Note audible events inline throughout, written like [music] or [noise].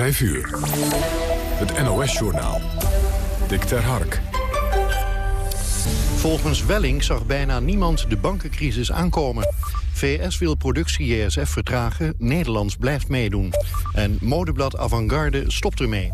5 uur. Het NOS-journaal. Dick ter Hark. Volgens Welling zag bijna niemand de bankencrisis aankomen. VS wil productie JSF vertragen, Nederlands blijft meedoen. En modeblad Avantgarde stopt ermee.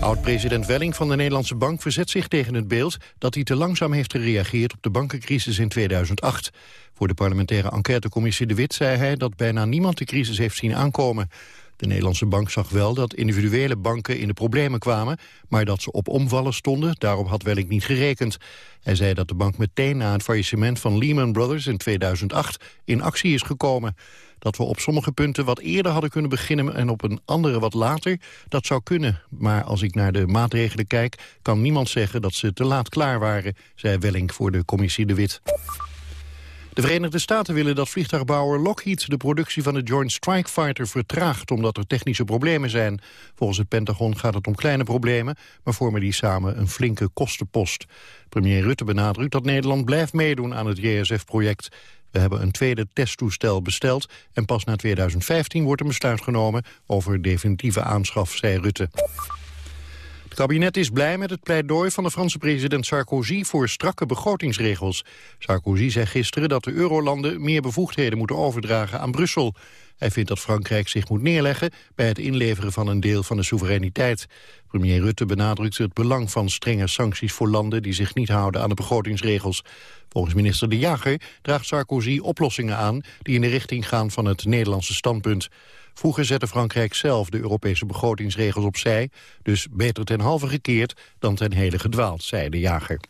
Oud-president Welling van de Nederlandse Bank verzet zich tegen het beeld dat hij te langzaam heeft gereageerd op de bankencrisis in 2008. Voor de parlementaire enquêtecommissie De Wit zei hij dat bijna niemand de crisis heeft zien aankomen. De Nederlandse bank zag wel dat individuele banken in de problemen kwamen... maar dat ze op omvallen stonden, daarop had Welling niet gerekend. Hij zei dat de bank meteen na het faillissement van Lehman Brothers in 2008 in actie is gekomen. Dat we op sommige punten wat eerder hadden kunnen beginnen en op een andere wat later, dat zou kunnen. Maar als ik naar de maatregelen kijk, kan niemand zeggen dat ze te laat klaar waren, zei Welling voor de commissie De Wit. De Verenigde Staten willen dat vliegtuigbouwer Lockheed de productie van de Joint Strike Fighter vertraagt omdat er technische problemen zijn. Volgens het Pentagon gaat het om kleine problemen, maar vormen die samen een flinke kostenpost. Premier Rutte benadrukt dat Nederland blijft meedoen aan het JSF-project. We hebben een tweede testtoestel besteld en pas na 2015 wordt een besluit genomen over definitieve aanschaf, zei Rutte. Het kabinet is blij met het pleidooi van de Franse president Sarkozy voor strakke begrotingsregels. Sarkozy zei gisteren dat de eurolanden meer bevoegdheden moeten overdragen aan Brussel. Hij vindt dat Frankrijk zich moet neerleggen bij het inleveren van een deel van de soevereiniteit. Premier Rutte benadrukte het belang van strenge sancties voor landen die zich niet houden aan de begrotingsregels. Volgens minister De Jager draagt Sarkozy oplossingen aan die in de richting gaan van het Nederlandse standpunt. Vroeger zette Frankrijk zelf de Europese begrotingsregels opzij, dus beter ten halve gekeerd dan ten hele gedwaald, zei De Jager.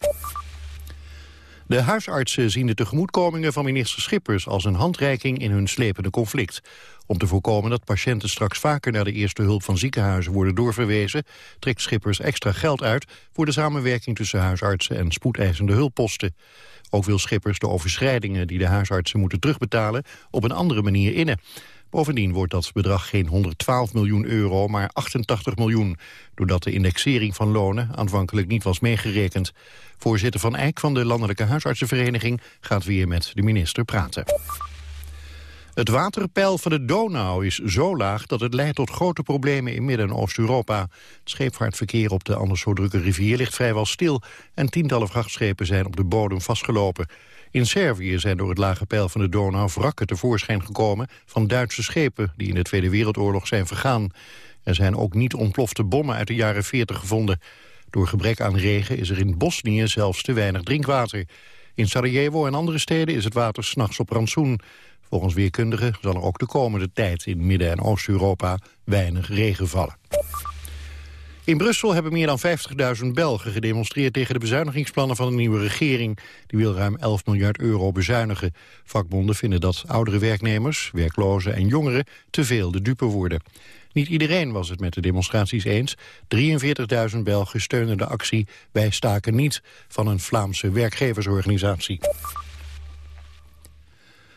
De huisartsen zien de tegemoetkomingen van minister Schippers als een handreiking in hun slepende conflict. Om te voorkomen dat patiënten straks vaker naar de eerste hulp van ziekenhuizen worden doorverwezen, trekt Schippers extra geld uit voor de samenwerking tussen huisartsen en spoedeisende hulpposten. Ook wil Schippers de overschrijdingen die de huisartsen moeten terugbetalen op een andere manier innen. Bovendien wordt dat bedrag geen 112 miljoen euro, maar 88 miljoen... doordat de indexering van lonen aanvankelijk niet was meegerekend. Voorzitter Van Eyck van de Landelijke Huisartsenvereniging... gaat weer met de minister praten. Het waterpeil van de Donau is zo laag dat het leidt tot grote problemen in Midden- en Oost-Europa. Het scheepvaartverkeer op de anders zo drukke rivier ligt vrijwel stil... en tientallen vrachtschepen zijn op de bodem vastgelopen. In Servië zijn door het lage peil van de Donau wrakken tevoorschijn gekomen van Duitse schepen die in de Tweede Wereldoorlog zijn vergaan. Er zijn ook niet ontplofte bommen uit de jaren 40 gevonden. Door gebrek aan regen is er in Bosnië zelfs te weinig drinkwater. In Sarajevo en andere steden is het water s'nachts op rantsoen. Volgens weerkundigen zal er ook de komende tijd in Midden- en Oost-Europa weinig regen vallen. In Brussel hebben meer dan 50.000 Belgen gedemonstreerd tegen de bezuinigingsplannen van de nieuwe regering. Die wil ruim 11 miljard euro bezuinigen. Vakbonden vinden dat oudere werknemers, werklozen en jongeren te veel de dupe worden. Niet iedereen was het met de demonstraties eens. 43.000 Belgen steunen de actie Wij staken niet van een Vlaamse werkgeversorganisatie.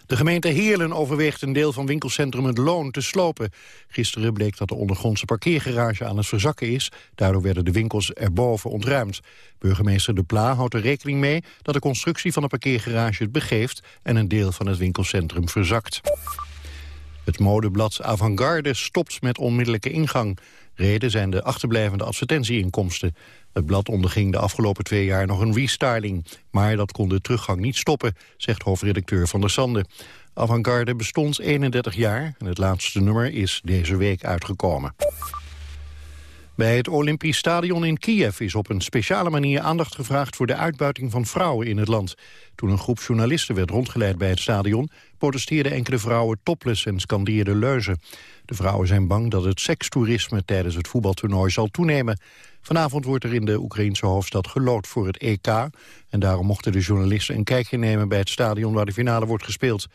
De gemeente Heerlen overweegt een deel van winkelcentrum Het Loon te slopen. Gisteren bleek dat de ondergrondse parkeergarage aan het verzakken is. Daardoor werden de winkels erboven ontruimd. Burgemeester De Pla houdt er rekening mee dat de constructie van de parkeergarage het begeeft... en een deel van het winkelcentrum verzakt. Het modeblad Avantgarde stopt met onmiddellijke ingang. Reden zijn de achterblijvende advertentieinkomsten. Het blad onderging de afgelopen twee jaar nog een restyling. Maar dat kon de teruggang niet stoppen, zegt hoofdredacteur Van der Sande. Avantgarde bestond 31 jaar en het laatste nummer is deze week uitgekomen. Bij het Olympisch Stadion in Kiev is op een speciale manier aandacht gevraagd voor de uitbuiting van vrouwen in het land. Toen een groep journalisten werd rondgeleid bij het stadion, protesteerden enkele vrouwen topless en scandeerden leuzen. De vrouwen zijn bang dat het sekstoerisme tijdens het voetbaltoernooi zal toenemen. Vanavond wordt er in de Oekraïnse hoofdstad gelood voor het EK. En daarom mochten de journalisten een kijkje nemen bij het stadion waar de finale wordt gespeeld.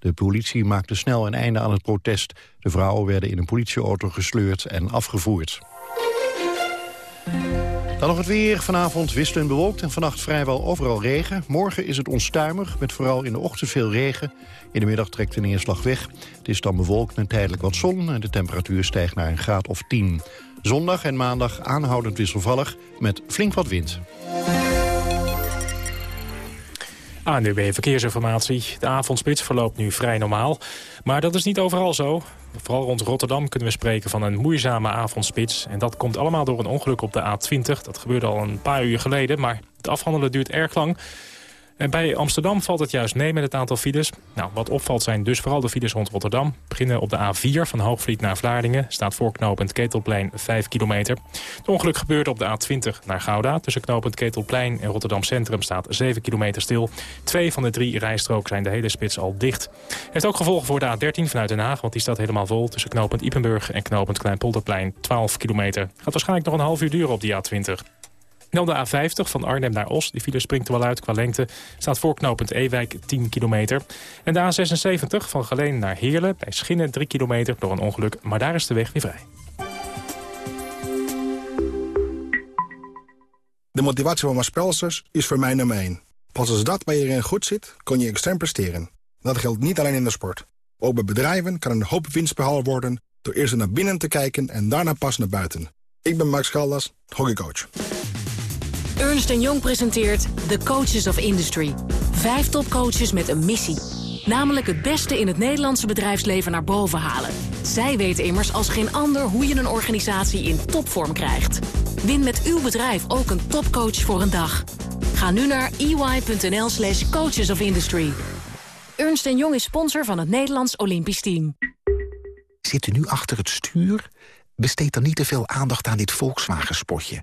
De politie maakte snel een einde aan het protest. De vrouwen werden in een politieauto gesleurd en afgevoerd. Dan nog het weer. Vanavond wisselend bewolkt en vannacht vrijwel overal regen. Morgen is het onstuimig, met vooral in de ochtend veel regen. In de middag trekt de neerslag weg. Het is dan bewolkt met tijdelijk wat zon... en de temperatuur stijgt naar een graad of 10. Zondag en maandag aanhoudend wisselvallig met flink wat wind. ANUB Verkeersinformatie. De avondspits verloopt nu vrij normaal. Maar dat is niet overal zo. Vooral rond Rotterdam kunnen we spreken van een moeizame avondspits. En dat komt allemaal door een ongeluk op de A20. Dat gebeurde al een paar uur geleden, maar het afhandelen duurt erg lang. En bij Amsterdam valt het juist mee met het aantal files. Nou, wat opvalt zijn dus vooral de files rond Rotterdam. Beginnen op de A4 van Hoogvliet naar Vlaardingen. Staat voor knooppunt Ketelplein 5 kilometer. Het ongeluk gebeurde op de A20 naar Gouda. Tussen knooppunt Ketelplein en Rotterdam Centrum staat 7 kilometer stil. Twee van de drie rijstroken zijn de hele spits al dicht. Heeft ook gevolgen voor de A13 vanuit Den Haag. Want die staat helemaal vol tussen knooppunt Ipenburg en knooppunt Kleinpolderplein 12 kilometer. Gaat waarschijnlijk nog een half uur duren op die A20. Dan de A50 van Arnhem naar Os. Die file springt er wel uit qua lengte. Staat voorknopend Ewijk 10 kilometer. En de A76 van Geleen naar Heerlen. Bij Schinnen 3 kilometer door een ongeluk. Maar daar is de weg weer vrij. De motivatie van mijn is voor mij nummer 1. Pas als dat bij iedereen goed zit, kun je extern presteren. Dat geldt niet alleen in de sport. Ook bij bedrijven kan een hoop winst behaald worden... door eerst naar binnen te kijken en daarna pas naar buiten. Ik ben Max Galdas, hockeycoach. Ernst Jong presenteert The Coaches of Industry. Vijf topcoaches met een missie. Namelijk het beste in het Nederlandse bedrijfsleven naar boven halen. Zij weten immers als geen ander hoe je een organisatie in topvorm krijgt. Win met uw bedrijf ook een topcoach voor een dag. Ga nu naar ey.nl slash coaches of industry. Ernst Jong is sponsor van het Nederlands Olympisch Team. Zit u nu achter het stuur? Besteed dan niet te veel aandacht aan dit Volkswagen-spotje.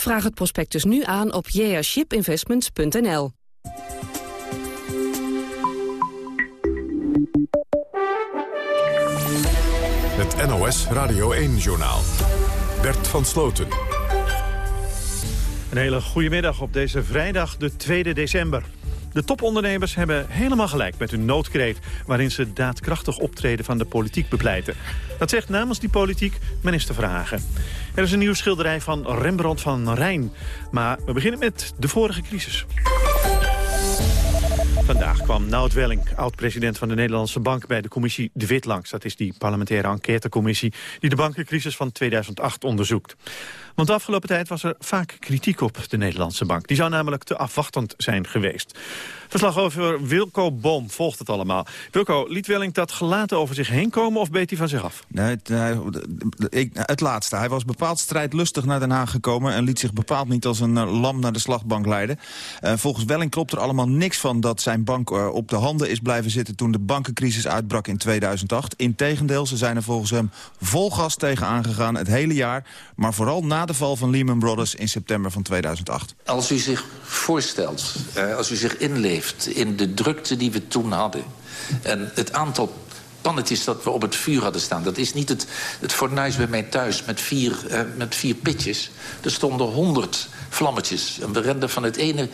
Vraag het prospectus nu aan op jashipinvestments.nl. Het NOS Radio 1-journaal. Bert van Sloten. Een hele goede middag op deze vrijdag, de 2 december. De topondernemers hebben helemaal gelijk met hun noodkreet... waarin ze daadkrachtig optreden van de politiek bepleiten. Dat zegt namens die politiek minister Vragen. Er is een nieuwe schilderij van Rembrandt van Rijn. Maar we beginnen met de vorige crisis. Vandaag kwam Nout Welling, oud-president van de Nederlandse Bank... bij de commissie De Wit langs. Dat is die parlementaire enquêtecommissie... die de bankencrisis van 2008 onderzoekt. Want de afgelopen tijd was er vaak kritiek op de Nederlandse bank. Die zou namelijk te afwachtend zijn geweest. Verslag over Wilco Boom volgt het allemaal. Wilco, liet Welling dat gelaten over zich heen komen of beet hij van zich af? Nee, het, ik, het laatste. Hij was bepaald strijdlustig naar Den Haag gekomen... en liet zich bepaald niet als een uh, lam naar de slagbank leiden. Uh, volgens Welling klopt er allemaal niks van dat zijn bank uh, op de handen is blijven zitten... toen de bankencrisis uitbrak in 2008. Integendeel, ze zijn er volgens hem vol gas tegen aangegaan het hele jaar... maar vooral na de val van Lehman Brothers in september van 2008. Als u zich voorstelt, als u zich inleeft in de drukte die we toen hadden. En het aantal pannetjes dat we op het vuur hadden staan. Dat is niet het, het fornuis bij mij thuis met vier, uh, met vier pitjes. Er stonden honderd vlammetjes. En we renden van het ene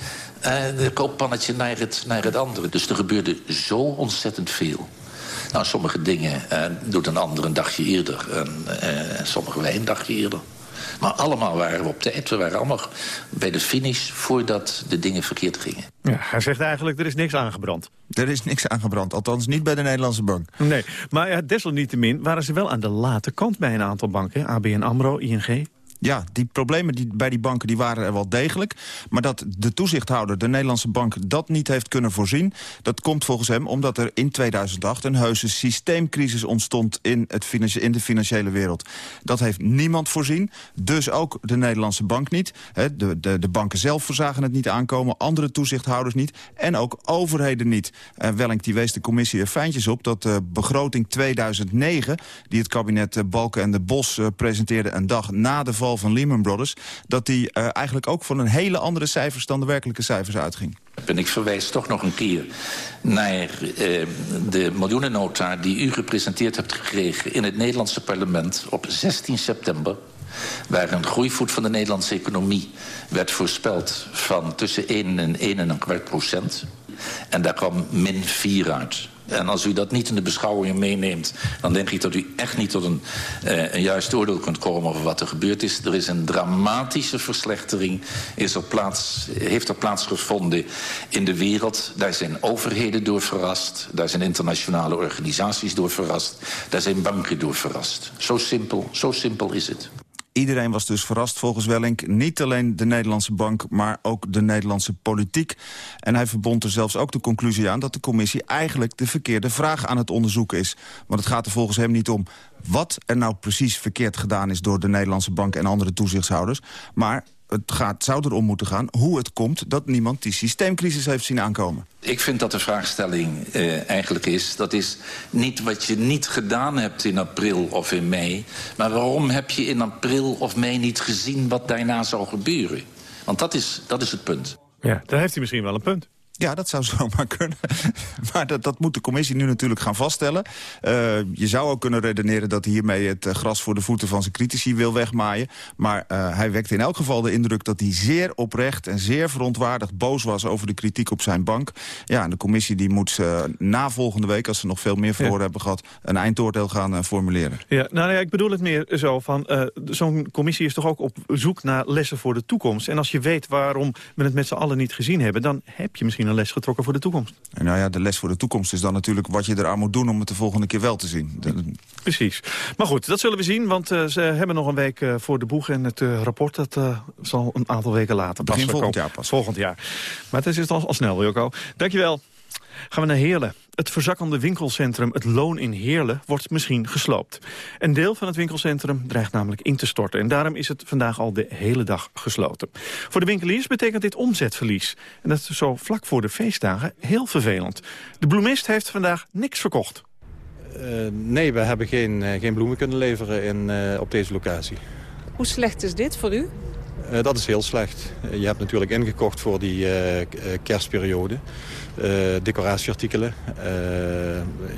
kooppannetje naar het, naar het andere. Dus er gebeurde zo ontzettend veel. Nou, sommige dingen uh, doet een ander een dagje eerder. En sommige wij een dagje eerder. Maar allemaal waren we op tijd. We waren allemaal bij de finish voordat de dingen verkeerd gingen. Ja, hij zegt eigenlijk, er is niks aangebrand. Er is niks aangebrand, althans niet bij de Nederlandse bank. Nee, maar ja, desalniettemin waren ze wel aan de late kant bij een aantal banken. ABN AMRO, ING. Ja, die problemen die, bij die banken die waren er wel degelijk. Maar dat de toezichthouder, de Nederlandse bank, dat niet heeft kunnen voorzien... dat komt volgens hem omdat er in 2008 een heuse systeemcrisis ontstond... in, het in de financiële wereld. Dat heeft niemand voorzien, dus ook de Nederlandse bank niet. de, de, de banken zelf verzagen het niet aankomen, andere toezichthouders niet... en ook overheden niet. Wellink die wees de commissie er fijntjes op dat de begroting 2009... die het kabinet uh, Balken en de Bos uh, presenteerde een dag na de van Lehman Brothers... dat die uh, eigenlijk ook van een hele andere cijfers dan de werkelijke cijfers uitging. En ik verwijs toch nog een keer naar uh, de miljoenennota... die u gepresenteerd hebt gekregen in het Nederlandse parlement op 16 september waar een groeivoet van de Nederlandse economie werd voorspeld van tussen 1 en 1 en een kwart procent. En daar kwam min 4 uit. En als u dat niet in de beschouwingen meeneemt... dan denk ik dat u echt niet tot een, uh, een juist oordeel kunt komen over wat er gebeurd is. Er is een dramatische verslechtering is er plaats, heeft er plaatsgevonden in de wereld. Daar zijn overheden door verrast. Daar zijn internationale organisaties door verrast. Daar zijn banken door verrast. Zo simpel, zo simpel is het. Iedereen was dus verrast volgens Wellink. Niet alleen de Nederlandse bank, maar ook de Nederlandse politiek. En hij verbond er zelfs ook de conclusie aan... dat de commissie eigenlijk de verkeerde vraag aan het onderzoeken is. Want het gaat er volgens hem niet om wat er nou precies verkeerd gedaan is... door de Nederlandse bank en andere toezichtshouders. Maar het gaat, zou erom moeten gaan hoe het komt dat niemand die systeemcrisis heeft zien aankomen. Ik vind dat de vraagstelling eh, eigenlijk is... dat is niet wat je niet gedaan hebt in april of in mei... maar waarom heb je in april of mei niet gezien wat daarna zou gebeuren? Want dat is, dat is het punt. Ja, daar heeft hij misschien wel een punt. Ja, dat zou [laughs] zomaar kunnen. [laughs] maar dat, dat moet de commissie nu natuurlijk gaan vaststellen. Uh, je zou ook kunnen redeneren dat hij hiermee het uh, gras voor de voeten van zijn critici wil wegmaaien. Maar uh, hij wekt in elk geval de indruk dat hij zeer oprecht en zeer verontwaardigd boos was over de kritiek op zijn bank. Ja, en de commissie die moet na volgende week, als ze nog veel meer ja. hebben gehad, een eindoordeel gaan formuleren. Ja, nou ja, ik bedoel het meer zo van, zo'n commissie is toch ook op zoek naar lessen voor de toekomst. En als je weet waarom we het met z'n allen niet gezien hebben, dan heb je misschien een les getrokken voor de toekomst. En nou ja, de les voor de toekomst is dan natuurlijk wat je eraan moet doen... om het de volgende keer wel te zien. Precies. Maar goed, dat zullen we zien, want uh, ze hebben nog een week uh, voor de boeg... en het uh, rapport dat, zal een aantal weken later Begin pas volgend jaar pas. Volgend jaar. Maar het is al, al snel, Wilco. Dankjewel. Gaan we naar Heerlen. Het verzakkende winkelcentrum Het Loon in Heerlen wordt misschien gesloopt. Een deel van het winkelcentrum dreigt namelijk in te storten. En daarom is het vandaag al de hele dag gesloten. Voor de winkeliers betekent dit omzetverlies. En dat is zo vlak voor de feestdagen heel vervelend. De bloemist heeft vandaag niks verkocht. Uh, nee, we hebben geen, uh, geen bloemen kunnen leveren in, uh, op deze locatie. Hoe slecht is dit voor u? Uh, dat is heel slecht. je hebt natuurlijk ingekocht voor die uh, kerstperiode. Uh, decoratieartikelen,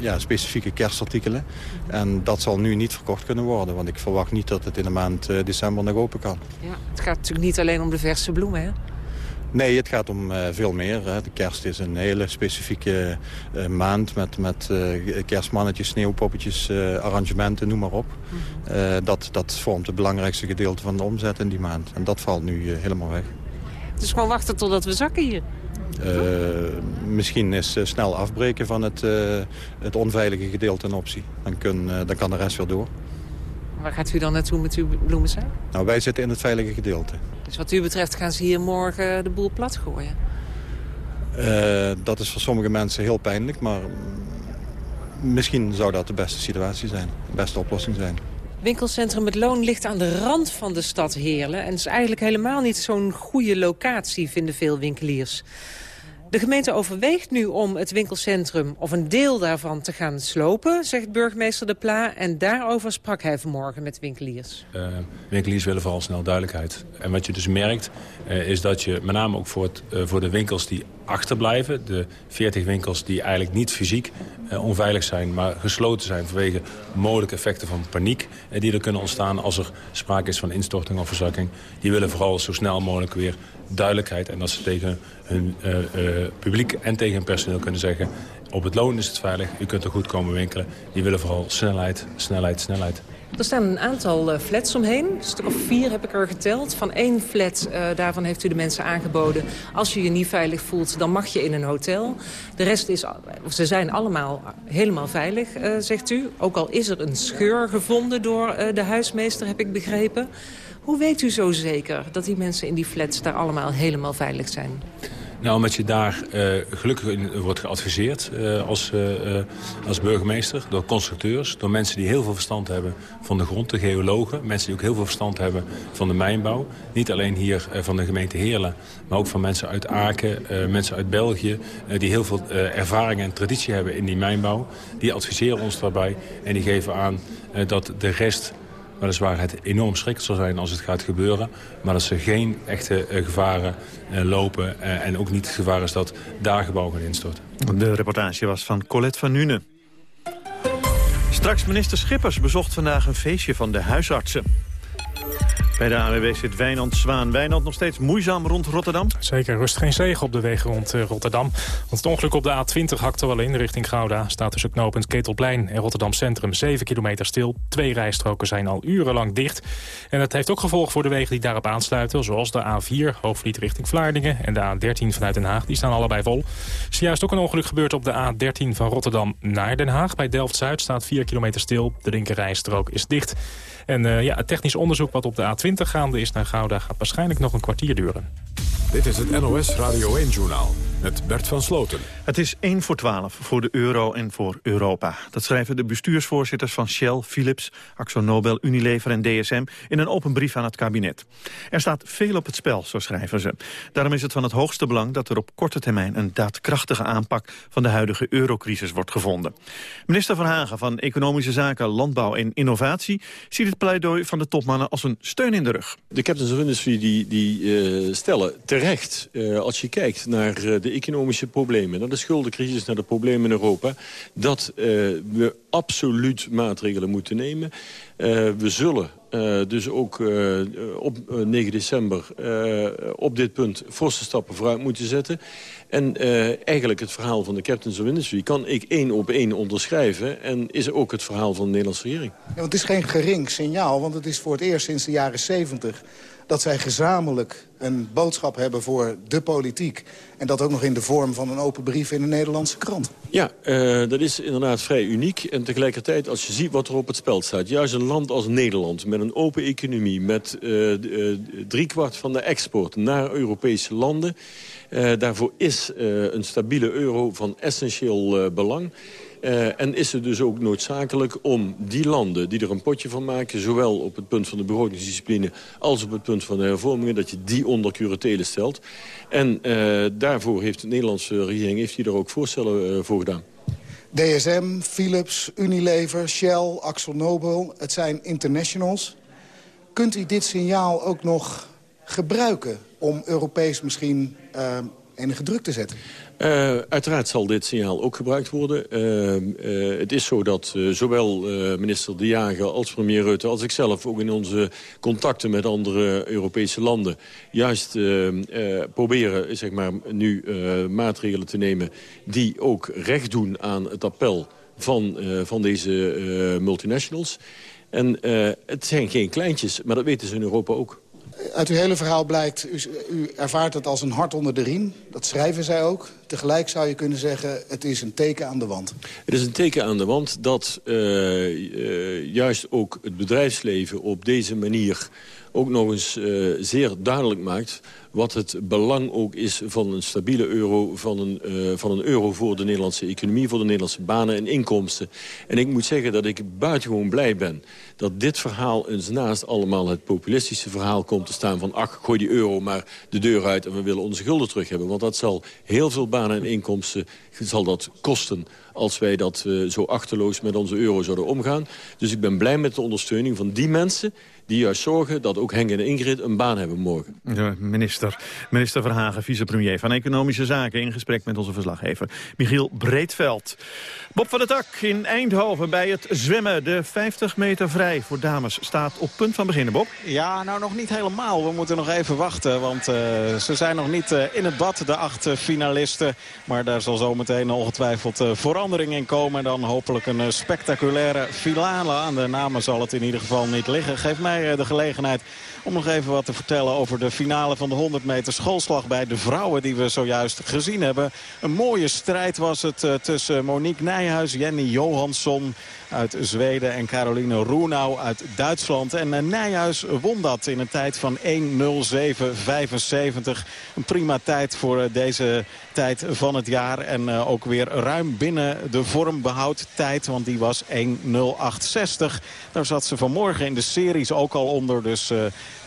ja, specifieke kerstartikelen. En dat zal nu niet verkocht kunnen worden. Want ik verwacht niet dat het in de maand december nog open kan. Ja, het gaat natuurlijk niet alleen om de verse bloemen, hè? Nee, het gaat om veel meer. Hè. De kerst is een hele specifieke maand met, met kerstmannetjes, sneeuwpoppetjes, arrangementen, noem maar op. -hmm. dat, dat vormt het belangrijkste gedeelte van de omzet in die maand. En dat valt nu helemaal weg. Het is gewoon wachten totdat we zakken hier. Misschien is snel afbreken van het, het onveilige gedeelte een optie. Dan, kun, dan kan de rest weer door. Waar gaat u dan naartoe met uw bloemen zijn? Nou, wij zitten in het veilige gedeelte. Dus wat u betreft gaan ze hier morgen de boel plat gooien? Uh, dat is voor sommige mensen heel pijnlijk, maar misschien zou dat de beste situatie zijn. De beste oplossing zijn. Winkelcentrum Het Loon ligt aan de rand van de stad Heerlen. En is eigenlijk helemaal niet zo'n goede locatie, vinden veel winkeliers. De gemeente overweegt nu om het winkelcentrum of een deel daarvan te gaan slopen, zegt burgemeester De Pla. En daarover sprak hij vanmorgen met winkeliers. Uh, winkeliers willen vooral snel duidelijkheid. En wat je dus merkt, uh, is dat je met name ook voor, het, uh, voor de winkels die achterblijven... de 40 winkels die eigenlijk niet fysiek onveilig zijn... maar gesloten zijn vanwege mogelijke effecten van paniek... die er kunnen ontstaan als er sprake is van instorting of verzakking... die willen vooral zo snel mogelijk weer duidelijkheid... en dat ze tegen hun uh, publiek en tegen hun personeel kunnen zeggen... op het loon is het veilig, u kunt er goed komen winkelen. Die willen vooral snelheid, snelheid, snelheid. Er staan een aantal uh, flats omheen. Een stuk of vier heb ik er geteld. Van één flat, uh, daarvan heeft u de mensen aangeboden... als je je niet veilig voelt, dan mag je in een hotel. De rest is, ze zijn allemaal helemaal veilig, uh, zegt u. Ook al is er een scheur gevonden door de huismeester, heb ik begrepen. Hoe weet u zo zeker dat die mensen in die flats daar allemaal helemaal veilig zijn? Nou, omdat je daar uh, gelukkig wordt geadviseerd uh, als, uh, als burgemeester... door constructeurs, door mensen die heel veel verstand hebben van de grond, de geologen... mensen die ook heel veel verstand hebben van de mijnbouw. Niet alleen hier van de gemeente Heerlen, maar ook van mensen uit Aken... mensen uit België, die heel veel ervaring en traditie hebben in die mijnbouw. Die adviseren ons daarbij en die geven aan dat de rest Weliswaar het enorm schrikkelijk zal zijn als het gaat gebeuren. Maar dat ze geen echte uh, gevaren uh, lopen. Uh, en ook niet het gevaar is dat daar gebouwen gaan instorten. De reportage was van Colette van Nuenen. Straks minister Schippers bezocht vandaag een feestje van de huisartsen. Bij de AWB zit Wijnand Zwaan. Wijnand nog steeds moeizaam rond Rotterdam? Zeker, rust geen zegen op de wegen rond uh, Rotterdam. Want het ongeluk op de A20 hakte wel in richting Gouda. Staat tussen knooppunt Ketelplein en Rotterdam Centrum 7 kilometer stil. Twee rijstroken zijn al urenlang dicht. En dat heeft ook gevolg voor de wegen die daarop aansluiten. Zoals de A4, Hoofdvliet richting Vlaardingen. En de A13 vanuit Den Haag, die staan allebei vol. Er juist ook een ongeluk gebeurd op de A13 van Rotterdam naar Den Haag. Bij Delft-Zuid staat 4 kilometer stil. De linker rijstrook is dicht. En uh, ja, het technisch onderzoek wat op de A20 gaande is naar Gouda... gaat waarschijnlijk nog een kwartier duren. Dit is het NOS Radio 1-journaal met Bert van Sloten. Het is 1 voor 12 voor de euro en voor Europa. Dat schrijven de bestuursvoorzitters van Shell, Philips, Nobel, Unilever en DSM... in een open brief aan het kabinet. Er staat veel op het spel, zo schrijven ze. Daarom is het van het hoogste belang dat er op korte termijn... een daadkrachtige aanpak van de huidige eurocrisis wordt gevonden. Minister Verhagen van Economische Zaken, Landbouw en Innovatie... ziet het pleidooi van de topmannen als een steun in de rug. De captains of industry die, die uh, stellen terecht, uh, als je kijkt naar uh, de economische problemen... naar de schuldencrisis, naar de problemen in Europa... dat we absoluut maatregelen moeten nemen. we zullen dus ook op 9 december op dit punt forse stappen vooruit moeten zetten. En eigenlijk het verhaal van de Captains of Industry kan ik één op één onderschrijven. En is ook het verhaal van de Nederlandse regering. Ja, want het is geen gering signaal, want het is voor het eerst sinds de jaren 70 dat zij gezamenlijk een boodschap hebben voor de politiek. En dat ook nog in de vorm van een open brief in een Nederlandse krant. Ja, uh, dat is inderdaad vrij uniek. En tegelijkertijd, als je ziet wat er op het spel staat... juist een land als Nederland, met een open economie... met uh, uh, driekwart van de export naar Europese landen... daarvoor is een stabiele euro van essentieel belang... Uh, en is het dus ook noodzakelijk om die landen die er een potje van maken... zowel op het punt van de begrotingsdiscipline als op het punt van de hervormingen... dat je die onder curatele stelt. En uh, daarvoor heeft de Nederlandse regering heeft die er ook voorstellen uh, voor gedaan. DSM, Philips, Unilever, Shell, AxoNobel, het zijn internationals. Kunt u dit signaal ook nog gebruiken om Europees misschien enige druk te zetten? Uh, uiteraard zal dit signaal ook gebruikt worden. Uh, uh, het is zo dat zowel minister De Jager als premier Rutte... als ik zelf ook in onze contacten met andere Europese landen... juist proberen zeg maar, nu maatregelen te nemen... die ook recht doen aan het appel van, van deze multinationals. En het zijn geen kleintjes, maar dat weten ze in Europa ook. Uit uw hele verhaal blijkt, u, u, ervaart het als een hart onder de riem. Dat schrijven zij ook. Tegelijk zou je kunnen zeggen, het is een teken aan de wand. Het is een teken aan de wand dat uh, uh, juist ook het bedrijfsleven op deze manier ook nog eens uh, zeer duidelijk maakt wat het belang ook is van een stabiele euro... Van een, uh, van een euro voor de Nederlandse economie, voor de Nederlandse banen en inkomsten. En ik moet zeggen dat ik buitengewoon blij ben... dat dit verhaal eens naast allemaal het populistische verhaal komt te staan... van ach, gooi die euro maar de deur uit en we willen onze gulden terug hebben. Want dat zal heel veel banen en inkomsten zal dat kosten als wij dat uh, zo achterloos met onze euro zouden omgaan. Dus ik ben blij met de ondersteuning van die mensen die juist zorgen dat ook Henk en Ingrid een baan hebben morgen. Ja, minister, minister Verhagen, vicepremier van Economische Zaken... in gesprek met onze verslaggever Michiel Breedveld. Bob van der Tak in Eindhoven bij het zwemmen. De 50 meter vrij voor dames staat op punt van beginnen, Bob. Ja, nou nog niet helemaal. We moeten nog even wachten, want uh, ze zijn nog niet uh, in het bad, de acht finalisten. Maar daar zal zometeen ongetwijfeld uh, verandering in komen. Dan hopelijk een spectaculaire finale. Aan de namen zal het in ieder geval niet liggen. Geef mij mij de gelegenheid om nog even wat te vertellen over de finale van de 100 meter schoolslag bij de vrouwen die we zojuist gezien hebben. Een mooie strijd was het tussen Monique Nijhuis, Jenny Johansson uit Zweden en Caroline Roenau uit Duitsland. En Nijhuis won dat in een tijd van 1.07.75. Een prima tijd voor deze tijd van het jaar. En ook weer ruim binnen de vormbehoud tijd, want die was 1.08.60. Daar zat ze vanmorgen in de series ook al onder, dus...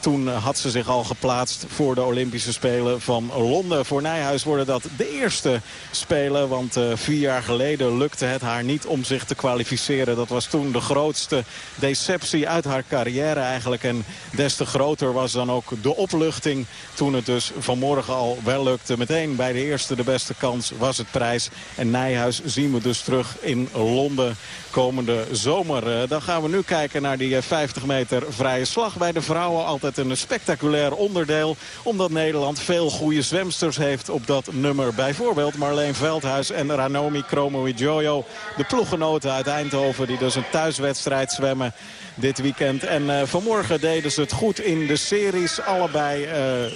Toen had ze zich al geplaatst voor de Olympische Spelen van Londen. Voor Nijhuis worden dat de eerste Spelen. Want uh, vier jaar geleden lukte het haar niet om zich te kwalificeren. Dat was toen de grootste deceptie uit haar carrière eigenlijk. En des te groter was dan ook de opluchting toen het dus vanmorgen al wel lukte. Meteen bij de eerste de beste kans was het prijs. En Nijhuis zien we dus terug in Londen komende zomer. Uh, dan gaan we nu kijken naar die 50 meter vrije slag bij de vrouwen. Altijd een spectaculair onderdeel. Omdat Nederland veel goede zwemsters heeft op dat nummer. Bijvoorbeeld Marleen Veldhuis en Ranomi Kromowidjojo. De ploeggenoten uit Eindhoven die dus een thuiswedstrijd zwemmen dit weekend. En uh, vanmorgen deden ze het goed in de series. Allebei... Uh,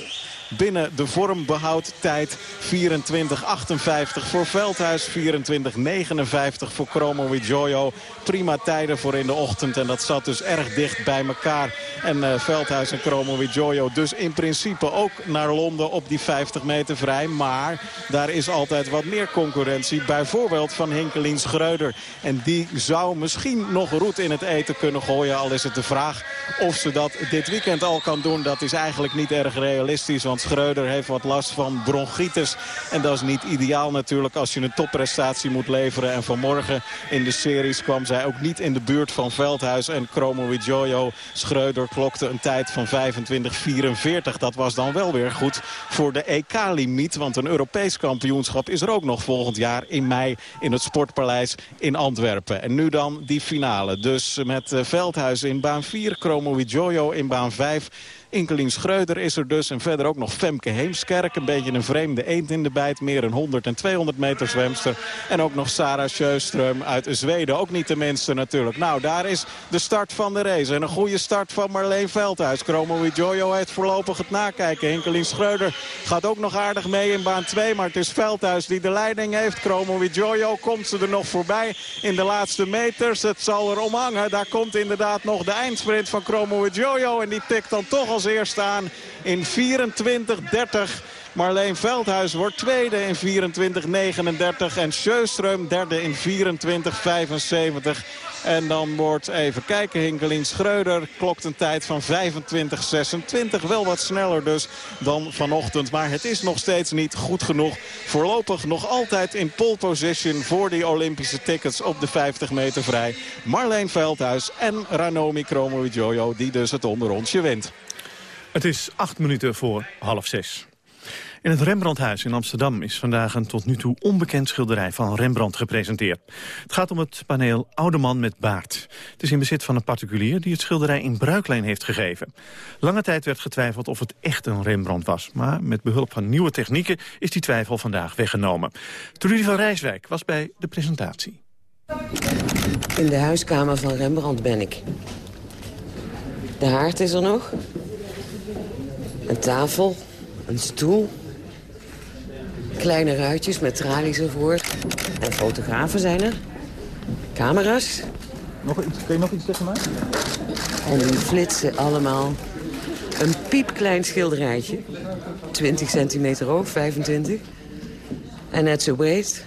binnen de vormbehoudtijd. 24-58 voor Veldhuis, 24-59 voor Chromo Jojo. Prima tijden voor in de ochtend en dat zat dus erg dicht bij elkaar. En uh, Veldhuis en Chromo Jojo dus in principe ook naar Londen op die 50 meter vrij. Maar daar is altijd wat meer concurrentie. Bijvoorbeeld van Hinkelien Schreuder. En die zou misschien nog roet in het eten kunnen gooien. Al is het de vraag of ze dat dit weekend al kan doen. Dat is eigenlijk niet erg realistisch. Schreuder heeft wat last van bronchitis. En dat is niet ideaal natuurlijk als je een topprestatie moet leveren. En vanmorgen in de series kwam zij ook niet in de buurt van Veldhuis en Chromo Jojo. Schreuder klokte een tijd van 25-44. Dat was dan wel weer goed voor de EK-limiet. Want een Europees kampioenschap is er ook nog volgend jaar in mei in het Sportpaleis in Antwerpen. En nu dan die finale. Dus met eh, Veldhuis in baan 4, Chromo Jojo in baan 5... Inkelien Schreuder is er dus. En verder ook nog Femke Heemskerk. Een beetje een vreemde eend in de bijt. Meer een 100 en 200 meter zwemster. En ook nog Sarah Sjöström uit Zweden. Ook niet de minste natuurlijk. Nou, daar is de start van de race. En een goede start van Marleen Veldhuis. Chromo Jojo heeft voorlopig het nakijken. Inkelien Schreuder gaat ook nog aardig mee in baan 2. Maar het is Veldhuis die de leiding heeft. Chromo Jojo komt ze er nog voorbij in de laatste meters. Het zal er omhangen. Daar komt inderdaad nog de eindsprint van Chromo Jojo. En die tikt dan toch als eerste aan in 24-30. Marleen Veldhuis wordt tweede in 24-39. En Sjöström derde in 24-75. En dan wordt, even kijken, Hinkelien Schreuder klokt een tijd van 25-26. Wel wat sneller dus dan vanochtend. Maar het is nog steeds niet goed genoeg. Voorlopig nog altijd in pole position voor die Olympische tickets op de 50 meter vrij. Marleen Veldhuis en Ranomi Kromowidjojo die dus het onderrondje wint. Het is acht minuten voor half zes. In het Rembrandthuis in Amsterdam is vandaag een tot nu toe onbekend schilderij van Rembrandt gepresenteerd. Het gaat om het paneel Oude Man met Baard. Het is in bezit van een particulier die het schilderij in bruikleen heeft gegeven. Lange tijd werd getwijfeld of het echt een Rembrandt was. Maar met behulp van nieuwe technieken is die twijfel vandaag weggenomen. Trudy van Rijswijk was bij de presentatie. In de huiskamer van Rembrandt ben ik. De haard is er nog. Een tafel, een stoel. Kleine ruitjes met tralies ervoor. En fotografen zijn er. Camera's. Nog iets, kun je nog iets tegen mij? En die flitsen allemaal. Een piepklein schilderijtje. 20 centimeter hoog, 25. En net zo breed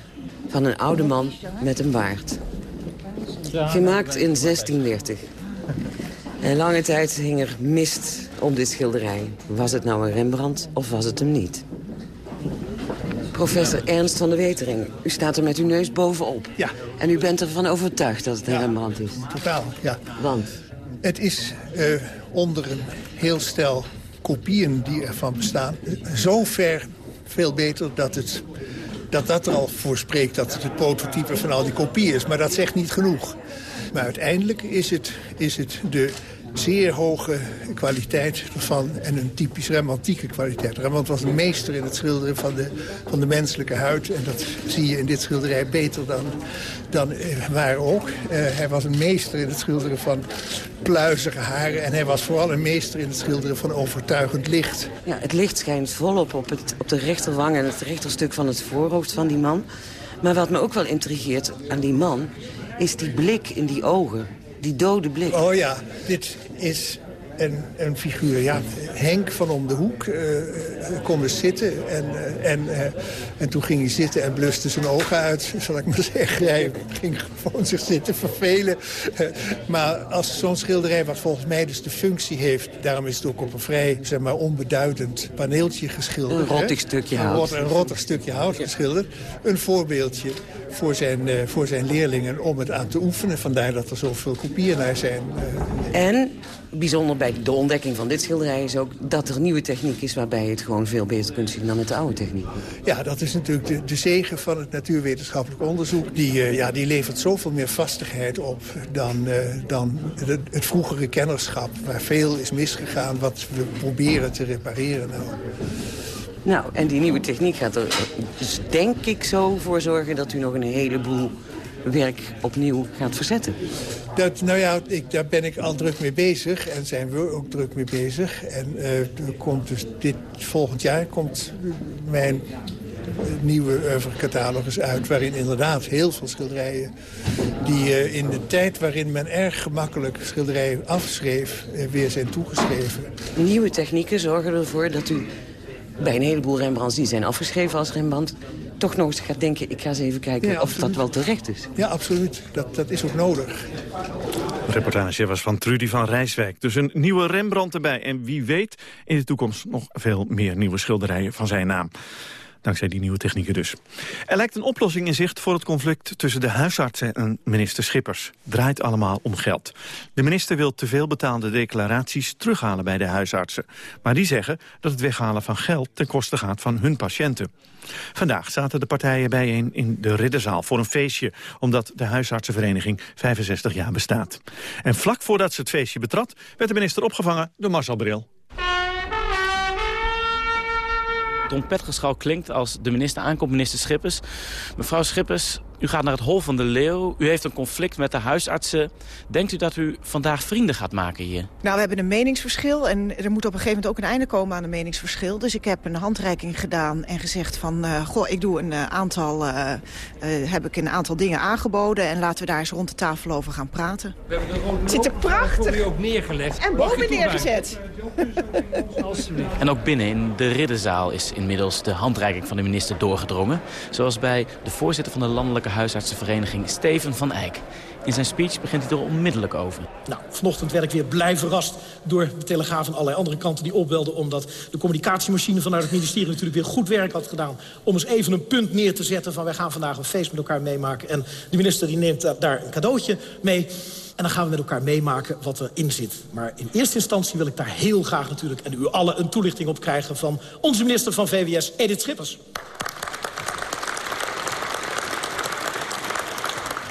van een oude man met een baard. Gemaakt in 1630. En lange tijd hing er mist om dit schilderij. Was het nou een Rembrandt of was het hem niet? Professor Ernst van der Wetering, u staat er met uw neus bovenop. Ja. En u bent ervan overtuigd dat het een ja, Rembrandt is? Totaal, ja. Want? Het is uh, onder een heel stel kopieën die ervan bestaan... zo ver veel beter dat het dat dat er al voor spreekt dat het het prototype van al die kopieën is. Maar dat zegt niet genoeg. Maar uiteindelijk is het, is het de zeer hoge kwaliteit van en een typisch Rembrandtieke kwaliteit. Rembrandt was een meester in het schilderen van de, van de menselijke huid. En dat zie je in dit schilderij beter dan, dan eh, waar ook. Uh, hij was een meester in het schilderen van pluizige haren. En hij was vooral een meester in het schilderen van overtuigend licht. Ja, het licht schijnt volop op, het, op de rechterwang en het rechterstuk van het voorhoofd van die man. Maar wat me ook wel intrigeert aan die man... is die blik in die ogen. Die dode blik. Oh ja, dit is een, een figuur. Ja, Henk van om de hoek uh, kon dus zitten. En, uh, en, uh, en toen ging hij zitten en bluste zijn ogen uit, zal ik maar zeggen. Hij ging gewoon zich zitten vervelen. maar als zo'n schilderij, wat volgens mij dus de functie heeft... daarom is het ook op een vrij zeg maar, onbeduidend paneeltje geschilderd. Een rottig stukje een hout. Rot, een rottig stukje hout geschilderd. Een voorbeeldje voor zijn, voor zijn leerlingen om het aan te oefenen. Vandaar dat er zoveel kopieën naar zijn. En bijzonder bij de ontdekking van dit schilderij is ook dat er nieuwe techniek is... waarbij je het gewoon veel beter kunt zien dan met de oude techniek. Ja, dat is natuurlijk de, de zegen van het natuurwetenschappelijk onderzoek. Die, uh, ja, die levert zoveel meer vastigheid op dan, uh, dan het, het, vroegere kennerschap... waar veel is misgegaan, wat we proberen te repareren. Nou. Nou, en die nieuwe techniek gaat er dus denk ik zo voor zorgen... dat u nog een heleboel werk opnieuw gaat verzetten. Dat, nou ja, ik, daar ben ik al druk mee bezig en zijn we ook druk mee bezig. En uh, er komt dus dit volgend jaar komt mijn nieuwe catalogus uit... waarin inderdaad heel veel schilderijen... die uh, in de tijd waarin men erg gemakkelijk schilderijen afschreef... Uh, weer zijn toegeschreven. Nieuwe technieken zorgen ervoor dat u bij een heleboel Rembrandts... die zijn afgeschreven als Rembrandt toch nog eens gaat denken... ik ga eens even kijken ja, of dat wel terecht is. Ja, absoluut. Dat, dat is ook nodig. De reportage was van Trudy van Rijswijk. Dus een nieuwe Rembrandt erbij. En wie weet in de toekomst nog veel meer nieuwe schilderijen van zijn naam. Dankzij die nieuwe technieken dus. Er lijkt een oplossing in zicht voor het conflict tussen de huisartsen en minister Schippers. Draait allemaal om geld. De minister wil te veel betaalde declaraties terughalen bij de huisartsen. Maar die zeggen dat het weghalen van geld ten koste gaat van hun patiënten. Vandaag zaten de partijen bijeen in de Ridderzaal voor een feestje... omdat de huisartsenvereniging 65 jaar bestaat. En vlak voordat ze het feestje betrad... werd de minister opgevangen door Marcel Bril. Trompetgeschal klinkt als de minister aankomt, minister Schippers. Mevrouw Schippers, u gaat naar het Hol van de Leeuw. U heeft een conflict met de huisartsen. Denkt u dat u vandaag vrienden gaat maken hier? Nou, we hebben een meningsverschil. En er moet op een gegeven moment ook een einde komen aan een meningsverschil. Dus ik heb een handreiking gedaan en gezegd van... Uh, goh, ik doe een uh, aantal, uh, heb ik een aantal dingen aangeboden. En laten we daar eens rond de tafel over gaan praten. We hebben de rode het zit er prachtig. ook neergelegd. En boven neergezet. en ook binnen in de Ridderzaal is inmiddels de handreiking van de minister doorgedrongen. Zoals bij de voorzitter van de Landelijke Huisartsenvereniging Steven van Eyck. In zijn speech begint hij er onmiddellijk over. Nou, vanochtend werd ik weer blij verrast door de Telegraaf en allerlei andere kanten die opbelden... omdat de communicatiemachine vanuit het ministerie natuurlijk weer goed werk had gedaan... om eens even een punt neer te zetten van wij gaan vandaag een feest met elkaar meemaken. En de minister die neemt daar een cadeautje mee... En dan gaan we met elkaar meemaken wat erin zit. Maar in eerste instantie wil ik daar heel graag natuurlijk... en u allen een toelichting op krijgen van onze minister van VWS, Edith Schippers.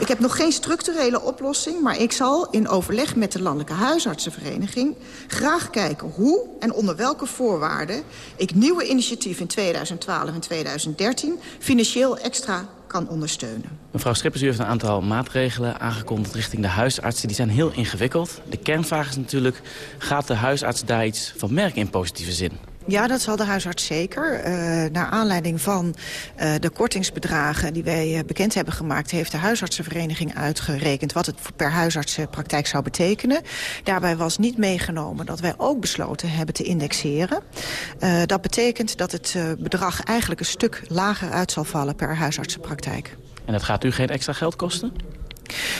Ik heb nog geen structurele oplossing, maar ik zal in overleg met de Landelijke Huisartsenvereniging graag kijken hoe en onder welke voorwaarden ik nieuwe initiatieven in 2012 en 2013 financieel extra kan ondersteunen. Mevrouw Schippers, u heeft een aantal maatregelen aangekondigd richting de huisartsen. Die zijn heel ingewikkeld. De kernvraag is natuurlijk, gaat de huisarts daar iets van merken in positieve zin? Ja, dat zal de huisarts zeker. Uh, naar aanleiding van uh, de kortingsbedragen die wij uh, bekend hebben gemaakt... heeft de huisartsenvereniging uitgerekend wat het per huisartsenpraktijk zou betekenen. Daarbij was niet meegenomen dat wij ook besloten hebben te indexeren. dat betekent dat het bedrag eigenlijk een stuk lager uit zal vallen per huisartsenpraktijk. En dat gaat u geen extra geld kosten?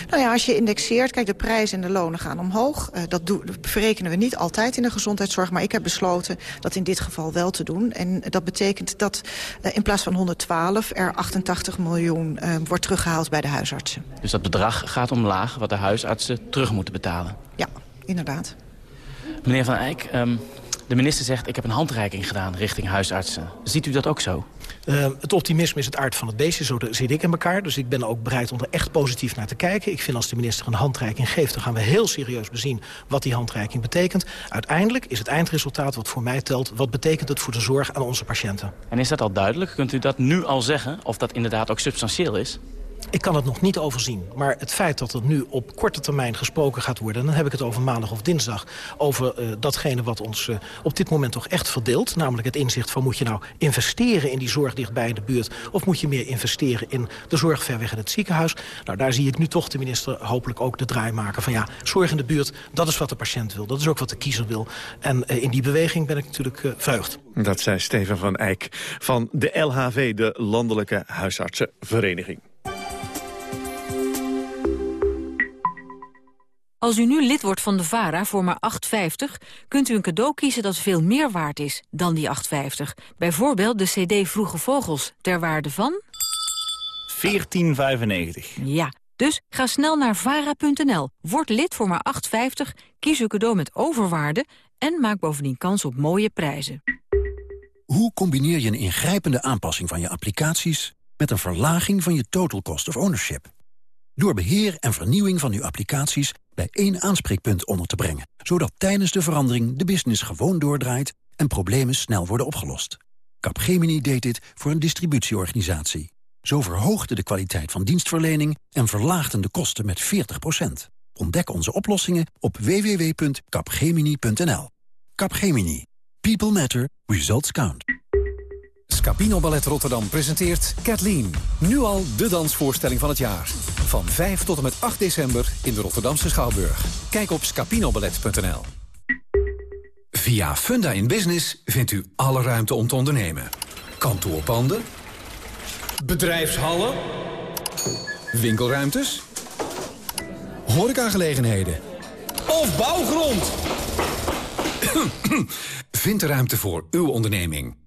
Nou ja, als je indexeert, kijk, de prijzen en de lonen gaan omhoog. Uh, dat, verrekenen we niet altijd in de gezondheidszorg. Maar ik heb besloten dat in dit geval wel te doen. En dat betekent dat uh, in plaats van 112 er 88 miljoen uh, wordt teruggehaald bij de huisartsen. Dus dat bedrag gaat omlaag wat de huisartsen terug moeten betalen? Ja, inderdaad. Meneer Van Eyck, um, De minister zegt, ik heb een handreiking gedaan richting huisartsen. Ziet u dat ook zo? Uh, het optimisme is het aard van het beestje, zo zit ik in elkaar. Dus ik ben ook bereid om er echt positief naar te kijken. Ik vind als de minister een handreiking geeft... dan gaan we heel serieus bezien wat die handreiking betekent. Uiteindelijk is het eindresultaat wat voor mij telt... wat betekent het voor de zorg aan onze patiënten. En is dat al duidelijk? Kunt u dat nu al zeggen? Of dat inderdaad ook substantieel is? Ik kan het nog niet overzien. Maar het feit dat er nu op korte termijn gesproken gaat worden... dan heb ik het over maandag of dinsdag... over uh, datgene wat ons uh, op dit moment toch echt verdeelt. Namelijk het inzicht van moet je nou investeren in die zorg dichtbij in de buurt... of moet je meer investeren in de zorg ver weg in het ziekenhuis. Nou, daar zie ik nu toch de minister hopelijk ook de draai maken van... ja, zorg in de buurt, dat is wat de patiënt wil. Dat is ook wat de kiezer wil. En uh, in die beweging ben ik natuurlijk vreugd. Dat zei Steven van Eyck van de LHV, de Landelijke Huisartsenvereniging. Als u nu lid wordt van de VARA voor maar 8,50... kunt u een cadeau kiezen dat veel meer waard is dan die 8,50. Bijvoorbeeld de cd Vroege Vogels, ter waarde van... 14,95. Ja, dus ga snel naar vara.nl, word lid voor maar 8,50... kies uw cadeau met overwaarde en maak bovendien kans op mooie prijzen. Hoe combineer je een ingrijpende aanpassing van je applicaties... met een verlaging van je total cost of ownership? Door beheer en vernieuwing van uw applicaties bij één aanspreekpunt onder te brengen. Zodat tijdens de verandering de business gewoon doordraait en problemen snel worden opgelost. Capgemini deed dit voor een distributieorganisatie. Zo verhoogde de kwaliteit van dienstverlening en verlaagden de kosten met 40%. Ontdek onze oplossingen op www.capgemini.nl. Capgemini. People matter. Results count. Scapino Ballet Rotterdam presenteert Kathleen. Nu al de dansvoorstelling van het jaar. Van 5 tot en met 8 december in de Rotterdamse Schouwburg. Kijk op scapinoballet.nl. Via Funda in Business vindt u alle ruimte om te ondernemen. Kantoorpanden. Bedrijfshallen. Winkelruimtes. Horecagelegenheden. Of bouwgrond. [coughs] Vind de ruimte voor uw onderneming